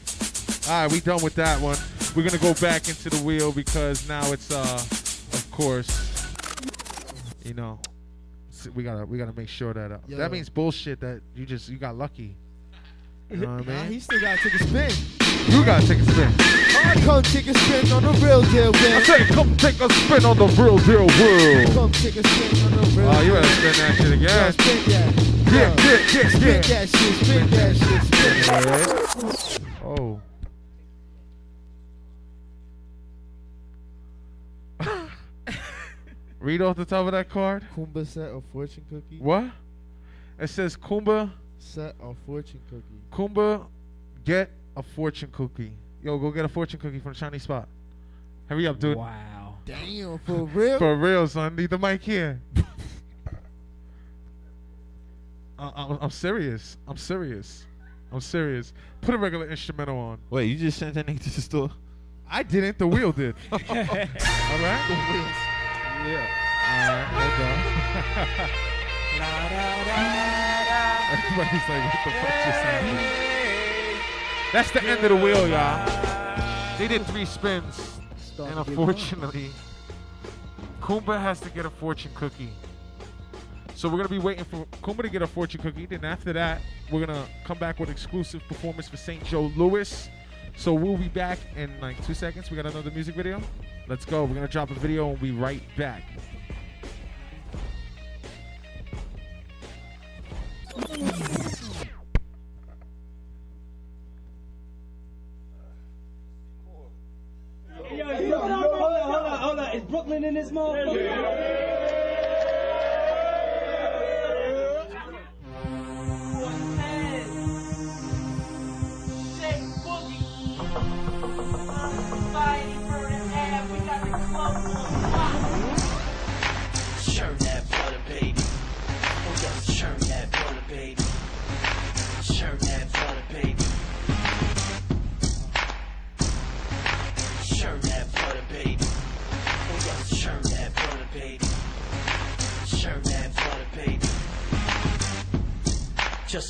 [SPEAKER 1] All right, we done with that one. We're gonna go back into the wheel because now it's uh, of course, you know, s- we gotta we gotta make sure that uh,
[SPEAKER 18] Yo.
[SPEAKER 1] that means bullshit that you just you got lucky. You know what I
[SPEAKER 18] Nah,
[SPEAKER 1] mean?
[SPEAKER 18] he still gotta take a spin.
[SPEAKER 1] You gotta take a spin.
[SPEAKER 18] I come take a spin on the real deal, man.
[SPEAKER 1] I say, come take a spin on the real deal world.
[SPEAKER 18] Come take a spin on the real
[SPEAKER 1] Oh, you better spin that shit again.
[SPEAKER 18] spin that.
[SPEAKER 1] Yeah,
[SPEAKER 18] Yo,
[SPEAKER 1] yeah, yeah,
[SPEAKER 18] Spin that shit, spin that shit, spin that
[SPEAKER 1] Oh. Read off the top of that card.
[SPEAKER 18] Kumba set a fortune cookie.
[SPEAKER 1] What? It says Kumba,
[SPEAKER 18] Set a fortune cookie.
[SPEAKER 1] Kumba, get a fortune cookie. Yo, go get a fortune cookie from the Chinese spot. Hurry up, dude.
[SPEAKER 2] Wow.
[SPEAKER 18] Damn, for real?
[SPEAKER 1] For real, son. Need the mic here. I- I'm, I'm serious. I'm serious. I'm serious. Put a regular instrumental on.
[SPEAKER 17] Wait, you just sent that nigga to the store?
[SPEAKER 1] I didn't. The wheel did. All right. The wheels. Yeah. All right. Hold on. Everybody's like, what the fuck just happened? That's the end of the wheel, y'all. They did three spins, and
[SPEAKER 18] to get long.
[SPEAKER 1] unfortunately, Kumba has to get a fortune cookie. So we're gonna be waiting for Kumba to get a fortune cookie. Then after that, we're gonna come back with exclusive performance for St. Joe Lewis. So we'll be back in like two seconds. We got another music video. Let's go. We're gonna drop a video and we'll be right back.
[SPEAKER 15] Hold on, hold on, hold on. Is Brooklyn in this motherfucker?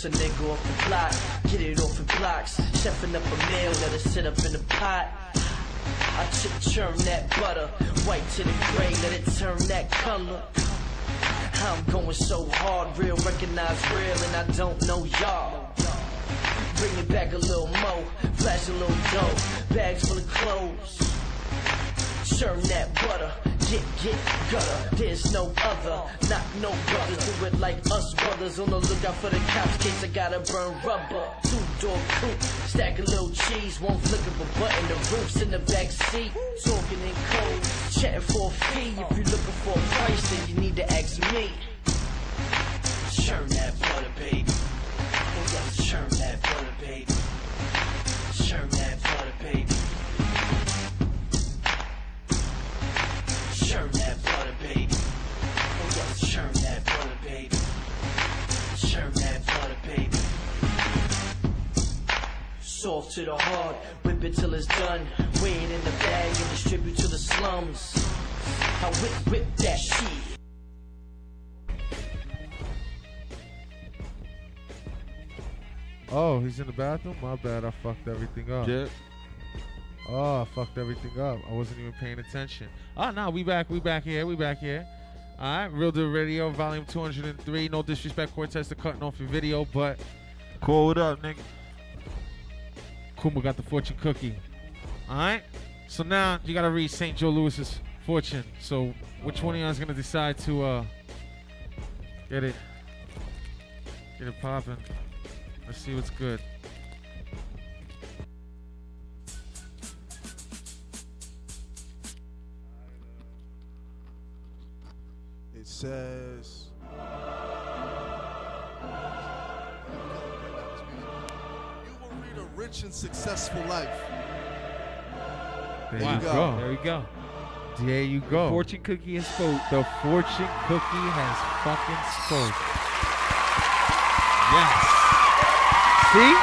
[SPEAKER 21] A nigga off the block, get it off in blocks. Chefing up a meal, let it sit up in the pot. I ch- churn that butter, white to the gray, let it turn that color. I'm going so hard, real, recognize real, and I don't know y'all. Bring it back a little more, flash a little dough, bags full of clothes. Churn that butter, get, get, gutter. There's no other, not no brothers. Do it like us brothers on the lookout for the cops case. I gotta burn rubber. Two door coupe, stack a little cheese, one flick a button. The roof's in the back seat, talking in code, chatting for a fee. If you're looking for a price, then you need to ask me. Churn that butter, baby. Oh yeah, churn that butter, baby. Churn that butter, baby. Soft to the heart, whip it till it's done. Weigh it in the bag and distribute to the slums. I whip, whip that shit.
[SPEAKER 1] Oh, he's in the bathroom? My bad. I fucked everything up.
[SPEAKER 17] Yeah.
[SPEAKER 1] Oh, I fucked everything up. I wasn't even paying attention. Ah, oh, no, we back. We back here. We back here. All right, Real Deal Radio, volume 203. No disrespect, Cortez, to cutting off your video, but
[SPEAKER 17] Cool, what up, nigga?
[SPEAKER 1] Kuma got the fortune cookie. All right. So now you got to read St. Joe Lewis's fortune. So which one of y'all is going to decide to uh, get it? Get it popping. Let's see what's good.
[SPEAKER 16] It says. Successful life.
[SPEAKER 17] There
[SPEAKER 2] Wow.
[SPEAKER 17] you go.
[SPEAKER 2] There you go.
[SPEAKER 17] There you go.
[SPEAKER 2] The Fortune cookie has spoke.
[SPEAKER 17] The fortune cookie has fucking spoke. Yes. See?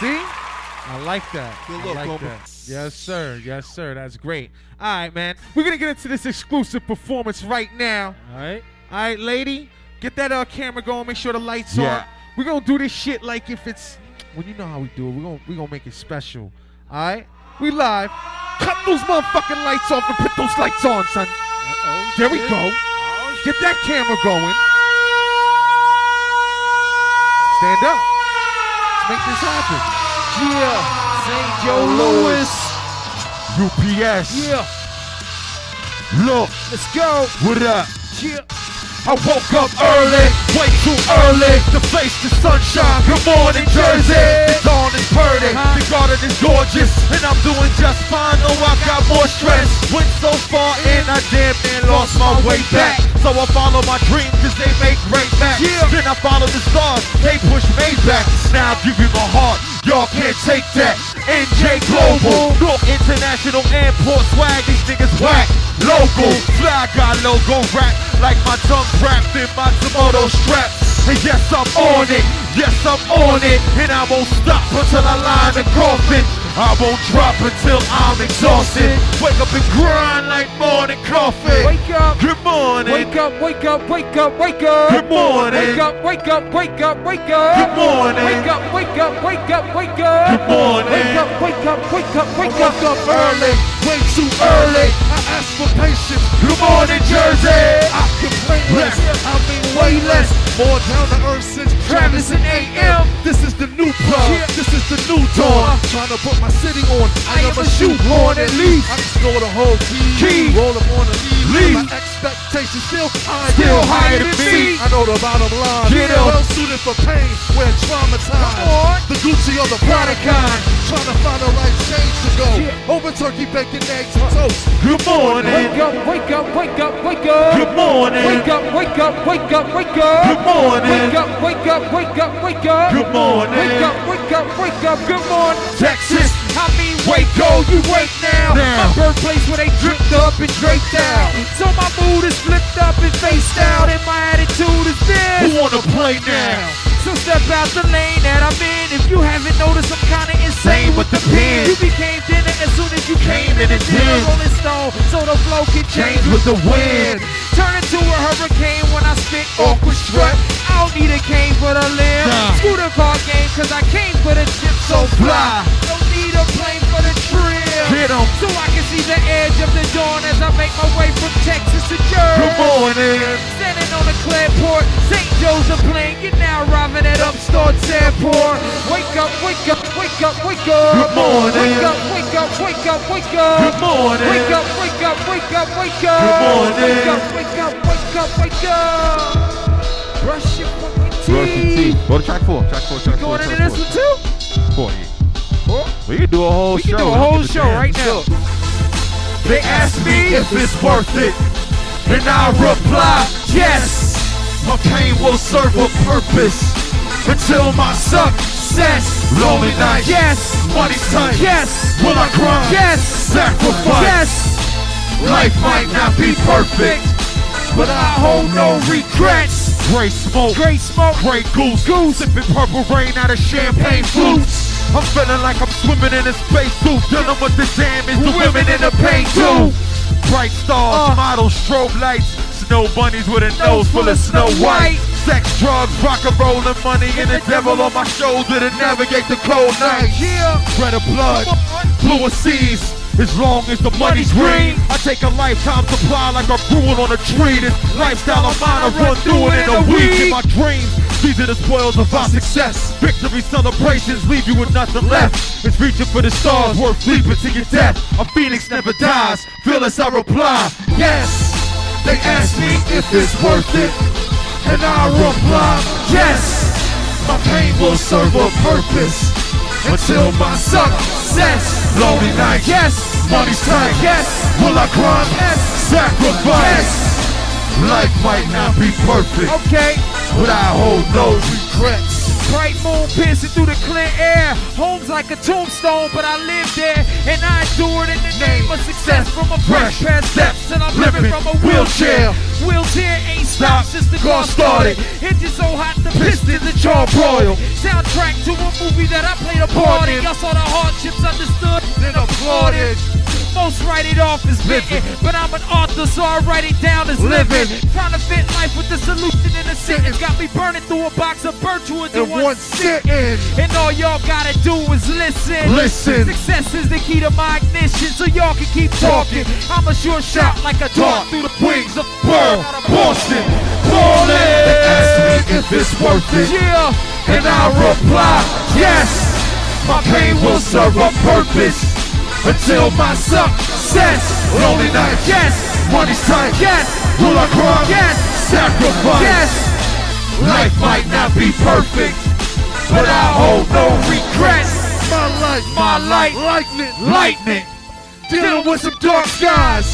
[SPEAKER 17] See? I like that.
[SPEAKER 16] Good
[SPEAKER 17] I
[SPEAKER 16] look,
[SPEAKER 17] like
[SPEAKER 16] Homer.
[SPEAKER 17] that. Yes, sir. Yes, sir. That's great. All right, man. We're gonna get into this exclusive performance right now.
[SPEAKER 2] All right.
[SPEAKER 17] All right, lady. Get that uh, camera going. Make sure the lights
[SPEAKER 1] Yeah.
[SPEAKER 17] on. We're gonna do this shit like if it's. Well, you know how we do it. We're gonna we gonna make it special. All right. We live. Cut those motherfucking lights off and put those lights on, son. there we oh,
[SPEAKER 2] shit.
[SPEAKER 17] go. Get that camera going. Stand up. Let's make this happen.
[SPEAKER 2] Yeah. St. Joe Louis.
[SPEAKER 1] UPS.
[SPEAKER 2] Yeah.
[SPEAKER 1] Look.
[SPEAKER 2] Let's go.
[SPEAKER 1] What up?
[SPEAKER 2] Yeah.
[SPEAKER 17] I woke up early, way too early to face the sunshine. Good morning, Jersey. The dawn is pretty, the garden is gorgeous, and I'm doing just fine. Though I got more stress. Went so far in, I damn near lost my way back. So I follow my dreams, cause they make great back. Then I follow the stars, they push me back. Now I give you my heart, y'all can't take that. NJ Global, North International Airport swag, these niggas whack. Local, fly guy logo rap, like my tongue wrapped in my Tomoto strap. And yes, I'm on it, yes, I'm on it. And I won't stop until I line the coffin. I won't drop until I'm exhausted. Wake up and grind like morning coffee.
[SPEAKER 2] Wake up.
[SPEAKER 17] Good morning.
[SPEAKER 2] Wake up, wake up, wake up, wake up.
[SPEAKER 17] Good morning.
[SPEAKER 2] Wake up, wake up, wake up, wake up.
[SPEAKER 17] Good morning.
[SPEAKER 2] Wake up, wake up, wake up, wake up.
[SPEAKER 17] Good morning.
[SPEAKER 2] Wake up, wake up, wake up, wake up.
[SPEAKER 17] woke up early, way too early. I asked for patience. Good morning, Jersey.
[SPEAKER 16] I complain less, I mean way less. More down to earth since
[SPEAKER 2] Travis and AM.
[SPEAKER 16] This is the new plug. This is the new dawn. Trying to put my city on. I, am a shoehorn at least. I score the whole key.
[SPEAKER 17] Key.
[SPEAKER 16] Roll them on the lead. My expectations still high.
[SPEAKER 17] Still higher than me.
[SPEAKER 16] I know the bottom line.
[SPEAKER 17] Get 'em.
[SPEAKER 16] Well suited for pain. We're traumatized. The Gucci or the Prada kind. Trying to find the right shades to go. Over turkey, bacon, eggs, and toast.
[SPEAKER 17] Good morning.
[SPEAKER 2] Wake up, wake up, wake up, wake up.
[SPEAKER 17] Good morning.
[SPEAKER 2] Wake up, wake up, wake up, wake up.
[SPEAKER 17] Good morning.
[SPEAKER 2] Wake up, wake up, wake up, wake up.
[SPEAKER 17] Good morning.
[SPEAKER 2] Wake up, wake up, wake up. Good morning.
[SPEAKER 17] Texas.
[SPEAKER 2] I mean, Waco, you wake now.
[SPEAKER 17] Now.
[SPEAKER 2] My birthplace where they dripped up and draped out. So my mood is flipped up and faced out, and my attitude is this.
[SPEAKER 17] Who wanna play now?
[SPEAKER 2] So step out the lane that I'm in. If you haven't noticed, I'm kinda insane
[SPEAKER 17] with the pen.
[SPEAKER 2] You became dinner as soon as you came in the dinner. Rolling stone, so the flow can change
[SPEAKER 17] with the wind.
[SPEAKER 2] Turn into a hurricane when I spit awkward strut. I don't need a cane for the limb.
[SPEAKER 17] Nah.
[SPEAKER 2] Scooter car game, cause I came for the chip so fly. Don't need a plane for the trip.
[SPEAKER 17] Get 'em.
[SPEAKER 2] So I can see the edge of the dawn as I make my way from Texas to Jersey.
[SPEAKER 17] Good morning.
[SPEAKER 2] Standing on the Clearport, St. Joseph plane, you're now arriving at Upstart's Airport. Wake up, wake up, wake up, wake up.
[SPEAKER 17] Good morning.
[SPEAKER 2] Wake up, wake up, wake up, wake up.
[SPEAKER 17] Good morning.
[SPEAKER 2] Wake up, wake up, wake up, wake up.
[SPEAKER 17] Good morning.
[SPEAKER 2] Wake up, wake up, wake up, wake up. Brush your fucking teeth.
[SPEAKER 1] Brush your teeth. Go to track four. Track four. Track four.
[SPEAKER 2] Going into this one too?
[SPEAKER 1] Four, yeah. We can do a whole
[SPEAKER 2] We
[SPEAKER 1] show.
[SPEAKER 2] can do a whole show
[SPEAKER 1] damn.
[SPEAKER 2] right now.
[SPEAKER 17] They ask me if it's worth it, and I reply, yes. My pain will serve a purpose until my success. Lonely nights,
[SPEAKER 2] Yes.
[SPEAKER 17] money's tight.
[SPEAKER 2] Yes.
[SPEAKER 17] Will I grind?
[SPEAKER 2] Yes.
[SPEAKER 17] Sacrifice.
[SPEAKER 2] Yes.
[SPEAKER 17] Life might not be perfect, but I hold no regrets. Gray smoke,
[SPEAKER 2] Great smoke.
[SPEAKER 17] gray goose, goose, sipping purple rain out of champagne flutes. I'm feeling like I'm swimming in a space suit. Dealing with the damage, the women in the paint too. Bright stars,
[SPEAKER 2] Uh.
[SPEAKER 17] models, strobe lights, snow bunnies with a nose full of snow white. Sex, drugs, rock and roll, and money, and the devil on my shoulder to navigate the cold nights.
[SPEAKER 2] Yeah.
[SPEAKER 17] Red of blood, blue of seas. As long as the money's green, I take a lifetime supply like I grew it on a tree. This lifestyle of mine, I run through it in a week. In my dreams, these are the spoils of our success. Victory celebrations leave you with nothing left. It's reaching for the stars, worth leaping to your death. A phoenix never dies. Fearless, I reply, yes. They ask me if it's worth it, and I reply, yes. My pain will serve a purpose until my success. Lonely nights,
[SPEAKER 2] Yes.
[SPEAKER 17] money's tight,
[SPEAKER 2] Yes.
[SPEAKER 17] Will I grind?
[SPEAKER 2] Yes.
[SPEAKER 17] Sacrifice.
[SPEAKER 16] Life might not be perfect,
[SPEAKER 2] Okay.
[SPEAKER 16] but I hold no regrets.
[SPEAKER 2] Bright moon piercing through the clear air. Home's like a tombstone, but I live there. And I endured in the name of success from a fresh pair of steps. And I'm living from a wheelchair. Wheelchair ain't stopped since the car started. Engine so hot, the piston, the jaw broiled. Soundtrack to a movie that I played a part in. Y'all saw the hardships, understood, then applauded. Most write it off as written, but I'm an author, so I write it down as living. Trying to fit life with the solution in a sentence. Got me burning through a box of virtues in one sitting. And all y'all gotta do is listen.
[SPEAKER 16] Listen.
[SPEAKER 2] Success is the key to my ignition, so y'all can keep talking. I'm a sure shot like a dart through the wings of
[SPEAKER 16] Pearl, Boston, ballin'. They ask me if it's worth it,
[SPEAKER 2] Yeah.
[SPEAKER 16] and I reply, yes. My pain will serve a purpose until my success. Lonely night,
[SPEAKER 2] Yes.
[SPEAKER 16] money's tight,
[SPEAKER 2] Yes.
[SPEAKER 16] Will I cry?
[SPEAKER 2] Yes.
[SPEAKER 16] Sacrifice.
[SPEAKER 2] Yes.
[SPEAKER 16] Life might not be perfect, but I hold no regrets. My life,
[SPEAKER 2] My light.
[SPEAKER 16] lightning, lightning, dealing with some dark skies.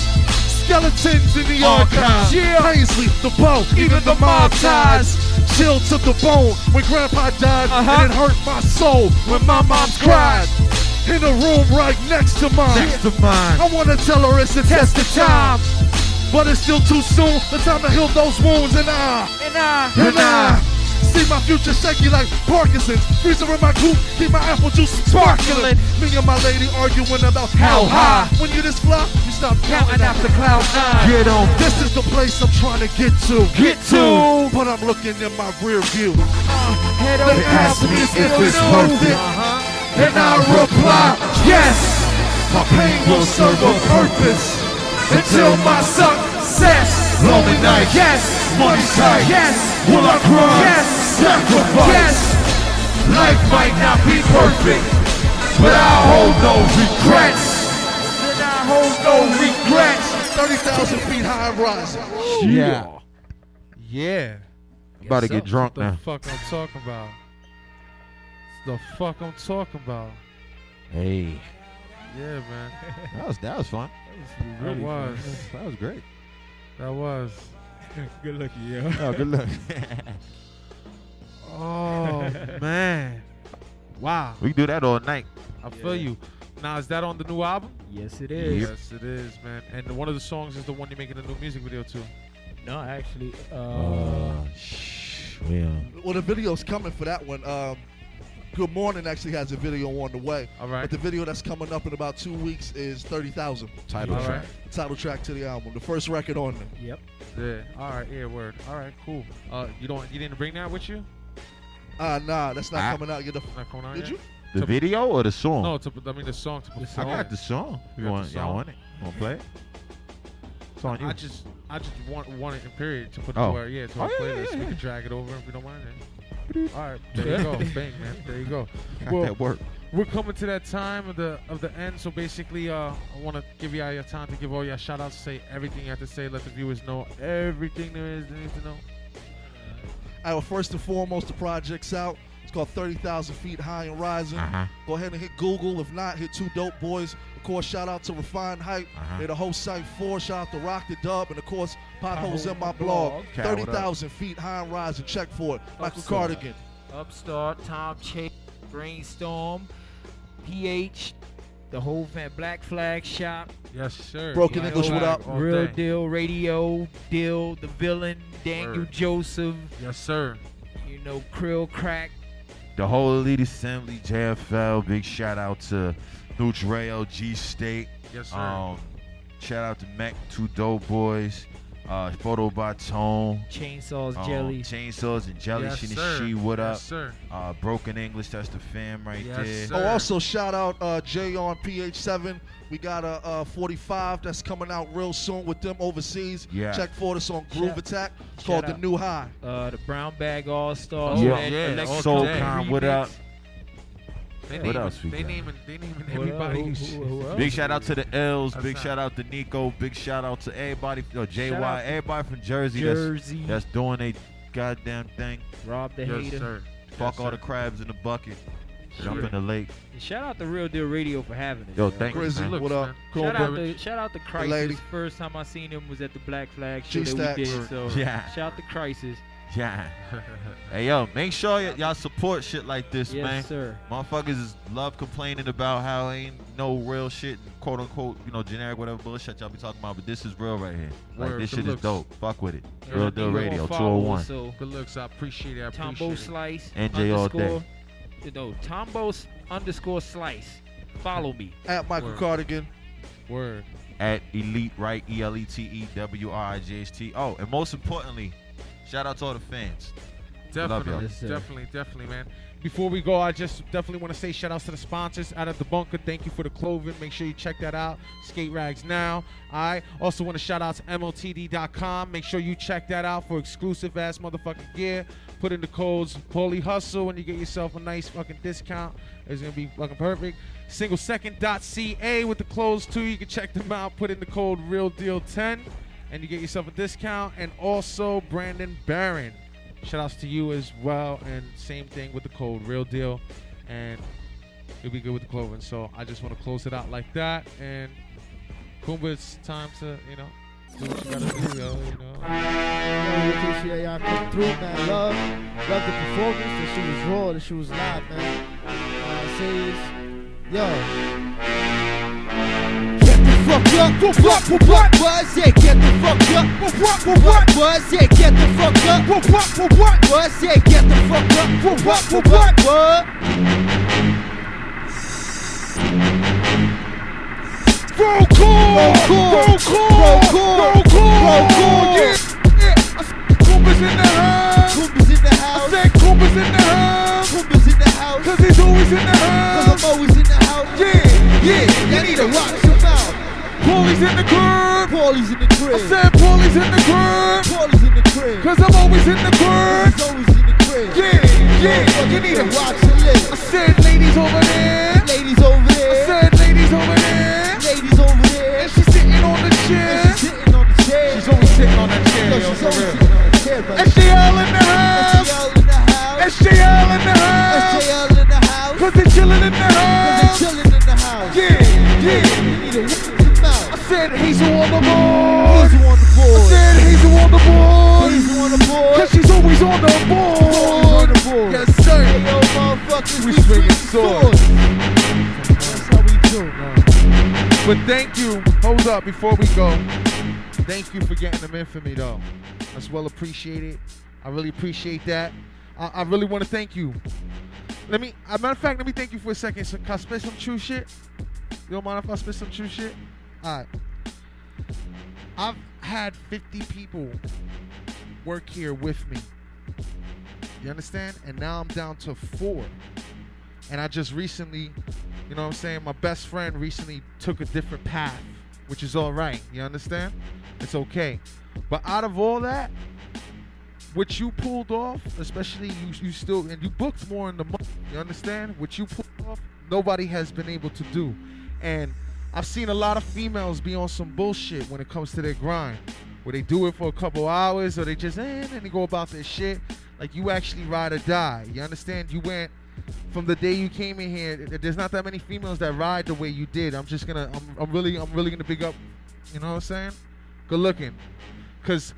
[SPEAKER 16] Skeletons in the archives.
[SPEAKER 2] Yeah.
[SPEAKER 16] Paisley, the bow, even the mob ties. Chill to the bone when grandpa died,
[SPEAKER 2] Uh-huh.
[SPEAKER 16] and it hurt my soul when my mom's cried. In a room right next to mine.
[SPEAKER 17] Next to mine.
[SPEAKER 16] I wanna tell her it's a test of time. But it's still too soon. The time to heal those wounds, and I,
[SPEAKER 2] And I.
[SPEAKER 16] and I see my future shaky like Parkinson's. Freezer in my coop, keep my apple juice sparkling. Me and my lady arguing about how high. When you this fly, you stop counting
[SPEAKER 2] after cloud nine.
[SPEAKER 16] Get on. This is the place I'm trying to get to.
[SPEAKER 2] Get to.
[SPEAKER 16] But I'm looking in my rear view.
[SPEAKER 2] Uh, Head
[SPEAKER 16] They
[SPEAKER 2] over
[SPEAKER 16] ask me if it's worth it.
[SPEAKER 2] Uh-huh.
[SPEAKER 16] And I reply, yes. My pain will serve a purpose until my success. Lonely night,
[SPEAKER 2] Yes.
[SPEAKER 16] money's tight.
[SPEAKER 2] Yes.
[SPEAKER 16] Will I cry?
[SPEAKER 2] Yes.
[SPEAKER 16] Sacrifice.
[SPEAKER 2] Yes.
[SPEAKER 16] Life might not be perfect, but I hold no regrets.
[SPEAKER 2] Then I hold no regrets.
[SPEAKER 16] 30,000 feet high and rising.
[SPEAKER 1] Yeah. Yeah.
[SPEAKER 17] About to get
[SPEAKER 2] so.
[SPEAKER 17] drunk
[SPEAKER 1] The
[SPEAKER 17] now.
[SPEAKER 1] fuck I'm talking about. It's the fuck I'm talking about.
[SPEAKER 17] Hey,
[SPEAKER 1] Yeah, man.
[SPEAKER 17] that was that was fun.
[SPEAKER 1] That was.
[SPEAKER 17] That was great.
[SPEAKER 1] That was.
[SPEAKER 2] Good looking, yo.
[SPEAKER 17] Oh, good luck.
[SPEAKER 1] Oh man. Wow.
[SPEAKER 17] we do that all night.
[SPEAKER 1] I feel you. Now is that on the new album?
[SPEAKER 2] Yes, it is.
[SPEAKER 1] Yes, it is, man. And one of the songs is the one you're making a new music video to.
[SPEAKER 2] No, actually, uh,
[SPEAKER 17] Uh, shh. We, um,
[SPEAKER 16] Well, the video's coming for that one. Um, Good Morning actually has a video on the way.
[SPEAKER 1] All right.
[SPEAKER 16] But the video that's coming up in about two weeks is 30,000.
[SPEAKER 17] title
[SPEAKER 1] All
[SPEAKER 17] track.
[SPEAKER 1] right.
[SPEAKER 16] Title track to the album. The first record on there.
[SPEAKER 2] yep.
[SPEAKER 1] Yeah. All right. Yeah. Word. All right. Cool. Uh, you don't. You didn't bring that with you?
[SPEAKER 16] Ah, nah, that's not coming out. Get the,
[SPEAKER 1] Not coming out
[SPEAKER 16] did
[SPEAKER 1] yet?
[SPEAKER 16] you?
[SPEAKER 17] The
[SPEAKER 1] To-
[SPEAKER 17] video or the song?
[SPEAKER 1] No. To, I mean the song to
[SPEAKER 17] I got the song.
[SPEAKER 1] You
[SPEAKER 17] You
[SPEAKER 1] got
[SPEAKER 17] want?
[SPEAKER 1] the
[SPEAKER 17] Y'all
[SPEAKER 1] song?
[SPEAKER 17] want it? Want to play it? It's on you.
[SPEAKER 1] I just, I just want, want it in period to put
[SPEAKER 17] Oh.
[SPEAKER 1] to our, yeah, to
[SPEAKER 17] Oh,
[SPEAKER 1] our
[SPEAKER 17] yeah,
[SPEAKER 1] playlist.
[SPEAKER 17] yeah,
[SPEAKER 1] We can drag it over if we don't mind it. All right, there you go, bang, man. There you go.
[SPEAKER 17] got
[SPEAKER 1] well,
[SPEAKER 17] that work.
[SPEAKER 1] We're coming to that time of the of the end, so basically, uh, I want to give y'all your time to give all your shout outs, say everything you have to say, let the viewers know everything there is they need to know.
[SPEAKER 16] All right, well, first and foremost, the project's out. It's called 30,000 Feet High and Rising.
[SPEAKER 17] Uh-huh.
[SPEAKER 16] Go ahead and hit Google. If not, hit Two Dope Boys. Of course, shout out to Refined Hype.
[SPEAKER 17] Uh-huh.
[SPEAKER 16] They're the host site for. Shout out to Rock the Dub. And of course, Potholes in my
[SPEAKER 2] blog.
[SPEAKER 16] blog.
[SPEAKER 17] Cat, what up?
[SPEAKER 16] 30,000 Feet High and Rising. Check for it. Michael
[SPEAKER 2] Upstart.
[SPEAKER 16] Cardigan.
[SPEAKER 2] Upstart, Tom Chase, Brainstorm, PH, the whole fan, Black Flag Shop,
[SPEAKER 1] Yes, sir.
[SPEAKER 16] Broken
[SPEAKER 1] Yeah,
[SPEAKER 16] English,
[SPEAKER 1] flag
[SPEAKER 16] what up?
[SPEAKER 2] Real
[SPEAKER 1] day.
[SPEAKER 2] Deal Radio, Deal, The Villain, Daniel
[SPEAKER 1] Word.
[SPEAKER 2] Joseph,
[SPEAKER 1] Yes, sir.
[SPEAKER 2] you know, Krill Crack,
[SPEAKER 17] The whole Elite Assembly, JFL. Big shout out to Nutreo, G State.
[SPEAKER 1] Yes, sir.
[SPEAKER 17] Um, shout out to Mac, Two Dope Boys. Uh, Photo by Tone.
[SPEAKER 2] Chainsaws,
[SPEAKER 17] um,
[SPEAKER 2] Jelly.
[SPEAKER 17] Chainsaws and Jelly.
[SPEAKER 1] yes,
[SPEAKER 17] Shini
[SPEAKER 1] sir.
[SPEAKER 17] She, what up?
[SPEAKER 1] Yes, sir.
[SPEAKER 17] Uh, Broken English, that's the fam right
[SPEAKER 1] Yes,
[SPEAKER 17] there.
[SPEAKER 1] sir.
[SPEAKER 16] Oh, also shout out uh, Jay on PH7. We got a, uh 45 that's coming out real soon with them overseas.
[SPEAKER 17] Yeah.
[SPEAKER 16] Check for this on Groove
[SPEAKER 2] Shout-
[SPEAKER 16] Attack. It's
[SPEAKER 2] shout
[SPEAKER 16] called The. New High.
[SPEAKER 2] Uh, the Brown Bag All Stars.
[SPEAKER 1] Oh,
[SPEAKER 17] Yeah.
[SPEAKER 1] yeah.
[SPEAKER 2] Electric
[SPEAKER 17] Soul. Con, what up?
[SPEAKER 1] They
[SPEAKER 17] What
[SPEAKER 1] naming,
[SPEAKER 17] else we
[SPEAKER 1] they
[SPEAKER 17] got?
[SPEAKER 1] naming, they naming
[SPEAKER 2] What
[SPEAKER 1] everybody.
[SPEAKER 2] Who- who- who else?
[SPEAKER 17] Big shout out to the L's.
[SPEAKER 1] That's
[SPEAKER 17] Big
[SPEAKER 1] not-
[SPEAKER 17] shout out to Nico. Big shout out to everybody. Oh, yo, JY.
[SPEAKER 2] Shout out to
[SPEAKER 17] Everybody from Jersey,
[SPEAKER 2] Jersey.
[SPEAKER 17] That's, that's doing a goddamn thing.
[SPEAKER 2] Rob the
[SPEAKER 1] yes,
[SPEAKER 2] Hater.
[SPEAKER 1] sir.
[SPEAKER 17] Fuck
[SPEAKER 1] Yes,
[SPEAKER 17] all
[SPEAKER 1] sir.
[SPEAKER 17] the crabs in the bucket. Jump in the lake.
[SPEAKER 2] And shout out to Real Deal Radio for having us.
[SPEAKER 17] Yo,
[SPEAKER 2] yo.
[SPEAKER 17] thank you, man.
[SPEAKER 16] what up? Cool,
[SPEAKER 2] Shout out, to, shout out to
[SPEAKER 16] The.
[SPEAKER 2] Crisis. First time I seen him was at the Black Flag show that
[SPEAKER 16] G-Stacks.
[SPEAKER 2] we did. So
[SPEAKER 17] Yeah.
[SPEAKER 2] shout out to Crisis.
[SPEAKER 17] Yeah. hey yo, make sure y- y'all support shit like this,
[SPEAKER 2] Yes,
[SPEAKER 17] man.
[SPEAKER 2] sir.
[SPEAKER 17] Motherfuckers love complaining about how ain't no real shit, quote unquote, you know, generic whatever bullshit y'all be talking about, but this is real right here. Like
[SPEAKER 1] Word,
[SPEAKER 17] this
[SPEAKER 1] good
[SPEAKER 17] shit is dope. Fuck with it.
[SPEAKER 2] Yeah,
[SPEAKER 17] Real
[SPEAKER 2] you
[SPEAKER 17] Deal Radio,
[SPEAKER 2] follow us,
[SPEAKER 17] 201.
[SPEAKER 2] So
[SPEAKER 1] Good looks. I appreciate it. I appreciate
[SPEAKER 2] Tombo
[SPEAKER 1] it.
[SPEAKER 2] Slice.
[SPEAKER 17] NJ all day.
[SPEAKER 2] underscore- No, Tombo underscore Slice. Follow me.
[SPEAKER 16] At Michael
[SPEAKER 1] Word.
[SPEAKER 16] Cardigan.
[SPEAKER 1] Word.
[SPEAKER 17] At Elite Right, E L E T E W R I G H T. Oh, and most importantly, shout out to all the fans.
[SPEAKER 1] Definitely,
[SPEAKER 17] y'all.
[SPEAKER 2] Yes,
[SPEAKER 1] definitely, definitely, man. Before we go, I just definitely want to say shout outs to the sponsors out of the bunker. Thank you for the clothing. Make sure you check that out. Skate Rags now. I also want to shout out to MLTD.com. Make sure you check that out for exclusive ass motherfucking gear. Put in the codes Paulie Hustle and you get yourself a nice fucking discount. It's gonna be fucking perfect. Singlesecond.ca with the clothes too. You can check them out. Put in the code Real Deal 10 and you get yourself a discount. And also Brandon Barron. Shout outs to you as well. And same thing with the code Real Deal. And you'll be good with the clothing. So I just want to close it out like that. And Kumba, it's time to, you know, do what you gotta do, yo. You know.
[SPEAKER 18] Really appreciate y'all coming through, man. Love, love the performance. The shit was raw. The shit was live, man. Uh, I say yo. Get the fuck up. What, what, what, what was it? Get the fuck up. What, what, what, what was it? Get the fuck up. What, what, what, what was it? Get the fuck up. What, what, what, what, what?
[SPEAKER 1] Roll call!
[SPEAKER 18] Roll call!
[SPEAKER 1] Roll call!
[SPEAKER 18] Roll call!
[SPEAKER 1] Roll call! Yeah! yeah. I said Kumba's in the house!
[SPEAKER 18] In the
[SPEAKER 1] I said Kumba's in the house!
[SPEAKER 18] Kumba's in the house.
[SPEAKER 1] Cause he's always in the house!
[SPEAKER 18] Cause I'm always in the house.
[SPEAKER 1] Yeah! Yeah!
[SPEAKER 18] You need your mouth.
[SPEAKER 1] Paulie's in the crib!
[SPEAKER 18] Paulie's in the crib.
[SPEAKER 1] I said Paulie's in the crib!
[SPEAKER 18] Paulie's in the crib.
[SPEAKER 1] Cause I'm always in the crib!
[SPEAKER 18] Always in the crib.
[SPEAKER 1] Yeah! Yeah! You need to
[SPEAKER 18] watch your lips.
[SPEAKER 1] I said ladies over there!
[SPEAKER 18] Ladies over there.
[SPEAKER 1] I said ladies over there!
[SPEAKER 18] Ladies over there.
[SPEAKER 1] And she's sitting on the chair!
[SPEAKER 18] And she's sitting on the chair.
[SPEAKER 1] She's always sitting on that chair,
[SPEAKER 18] yo, she's always sitting on the chair, brother. Motherfuckers,
[SPEAKER 1] We
[SPEAKER 18] we,
[SPEAKER 1] swinging swords.
[SPEAKER 18] That's how we do.
[SPEAKER 1] But thank you. Hold up before we go. Thank you for getting them in for me, though. That's well appreciated. I really appreciate that. I, I really want to thank you. Let me, as a matter of fact, let me thank you for a second. So, can I spit some true shit? You don't mind if I spit some true shit? All right. I've had 50 people work here with me. You understand? And now I'm down to four. And I just recently, you know what I'm saying? My best friend recently took a different path, which is all right. You understand? It's okay. But out of all that, what you pulled off, especially you, you still, and you booked more in the month. You understand? What you pulled off, nobody has been able to do. And I've seen a lot of females be on some bullshit when it comes to their grind, where they do it for a couple hours or they just, eh, and then they go about their shit. Like you actually ride or die. You understand? You went from the day you came in here. There's not that many females that ride the way you did. I'm just gonna, I'm, I'm really, I'm really gonna big up. You know what I'm saying? Good looking, cause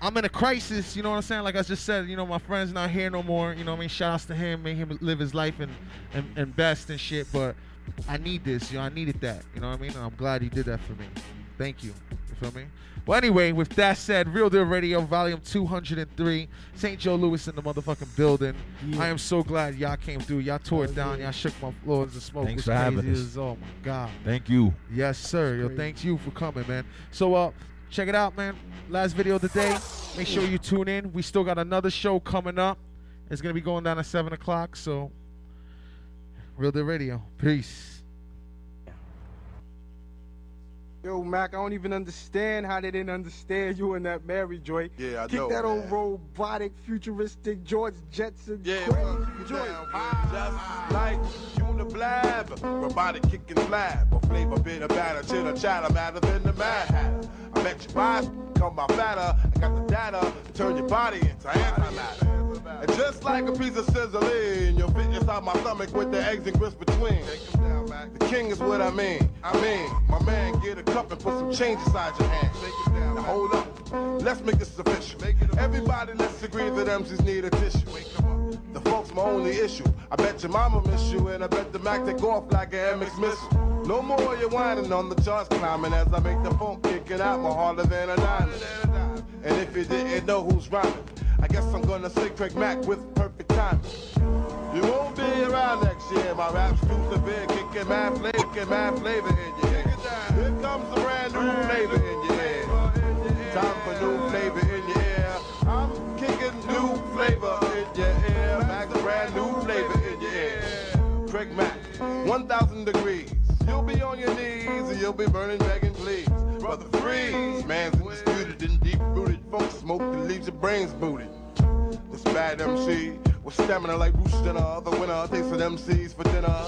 [SPEAKER 1] I'm in a crisis. You know what I'm saying? Like I just said, you know, my friend's not here no more. You know what I mean? Shouts to him, make him live his life and, and, and best and shit. But I need this. You know, I needed that. You know what I mean? And I'm glad you did that for me. Thank you. You feel me? Well, anyway, with that said, Real Deal Radio, Volume 203, St. Joe Lewis in the motherfucking building.
[SPEAKER 18] Yeah.
[SPEAKER 1] I am so glad y'all came through. Y'all tore it down. Y'all shook my floors. The smoke
[SPEAKER 17] Thanks for having us.
[SPEAKER 1] as- Oh my god.
[SPEAKER 17] Thank you.
[SPEAKER 1] Yes, sir. Yo, thanks you for coming, man. So, uh, check it out, man. Last video of the day. Make sure you tune in. We still got another show coming up. It's gonna be going down at seven o'clock. So, Real Deal Radio. Peace.
[SPEAKER 22] Yo, Mac, I don't even understand how they didn't understand you in that Mary joint.
[SPEAKER 23] Yeah, I
[SPEAKER 22] Kick
[SPEAKER 23] know,
[SPEAKER 22] that old robotic, futuristic George Jetson
[SPEAKER 23] Yeah,
[SPEAKER 22] crazy
[SPEAKER 23] well, you
[SPEAKER 22] joint.
[SPEAKER 23] down, just like Uniblab, robotic kicking slab, or flavor bit of batter, chitter chatter, matter than the mad. I
[SPEAKER 14] I bet you buy come by fatter. I got the data to turn your body into antimatter. And just like a piece of sizzling, you'll fit inside my stomach with the eggs and grits between. The king is what I mean. I mean, my man, get a cup and put some change inside your hand. Now hold up, let's make this official. Everybody, let's agree that MCs need a tissue. The folks my only issue. I bet your mama miss you, and I bet the Mac take off like an MX missile. No more you whining on the charts climbing as I make the phone kicking out more harder than a diamond. And if you didn't know who's rhyming, I guess I'm gonna say Craig Mack with perfect timing. You won't be around next year. My rap's too severe, kicking mad flavor, kicking mad flavor in your ear. Here comes a brand new flavor in your ear. Time for new flavor in your ear. I'm kicking new flavor in your ear. Max, brand new flavor in your ear. Craig Mack, 1,000 degrees. You'll be on your knees and you'll be burning, begging, please. Brother Freeze, man's undisputed and deep rooted. Funk smoke that leaves your brains booted. This bad MC with stamina like Bruce Jenner. The winner takes an MCs for dinner.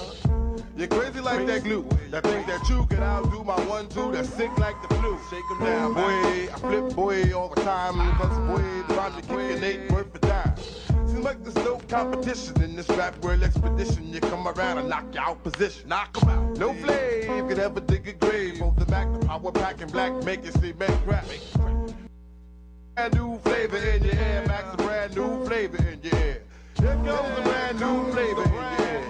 [SPEAKER 14] You're crazy like that glue. That think that you can outdo my one two that's sick like the flu. Shake 'em down, boy. I flip boy all the time. Cause boy, trying to kick an eight worth of time. Seems like there's no competition in this rap world expedition. You come around and knock you out position. Knock 'em out. No flame could ever dig a grave. Both the Mac, the power pack, and black make you see man crack. Brand new flavor in your air, Max, a brand new flavor in your air. Here comes a brand new flavor in your air.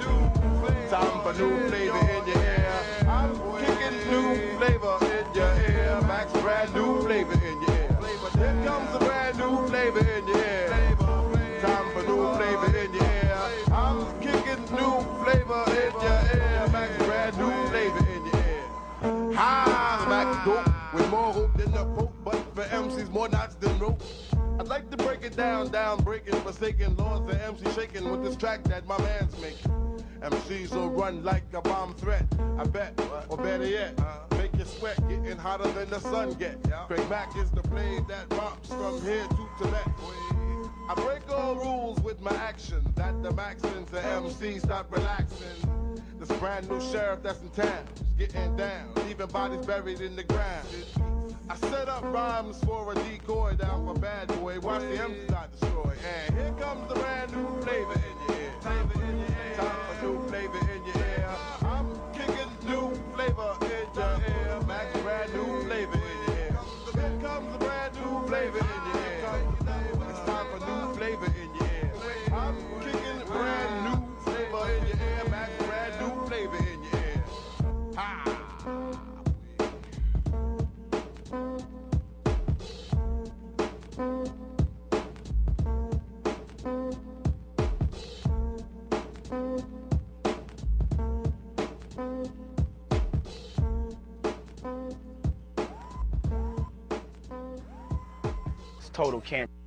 [SPEAKER 14] Time for new flavor in your air. I'm kicking new flavor in your air, Max, brand new flavor in your air. Here comes a brand new flavor in your air. Time for new flavor in your air. I'm kicking new flavor in your air, Max, brand new flavor in your air. Hi, Max dope with more hope than the Pope, but for MCs more knots than rope. I'd like to break it down, down, breaking, forsaken laws the MC shaking with this track that my man's making. MCs will run like a bomb threat, I bet, or better yet, make you sweat, getting hotter than the sun get. Craig Mack is the blade that romps from here to Tibet. I break all rules with my action, that the Maxins the MC stop relaxing. This brand new sheriff that's in town, getting down, leaving bodies buried in the ground. I set up rhymes for a decoy down for bad boy. Watch the MC not destroy. And here comes the brand new flavor in your ear. Flavor in your ear. Time for new flavor in your ear. I'm kicking new flavor in your ear. Max brand new flavor in your ear. Here comes the brand new flavor in your ear.
[SPEAKER 9] Total can't.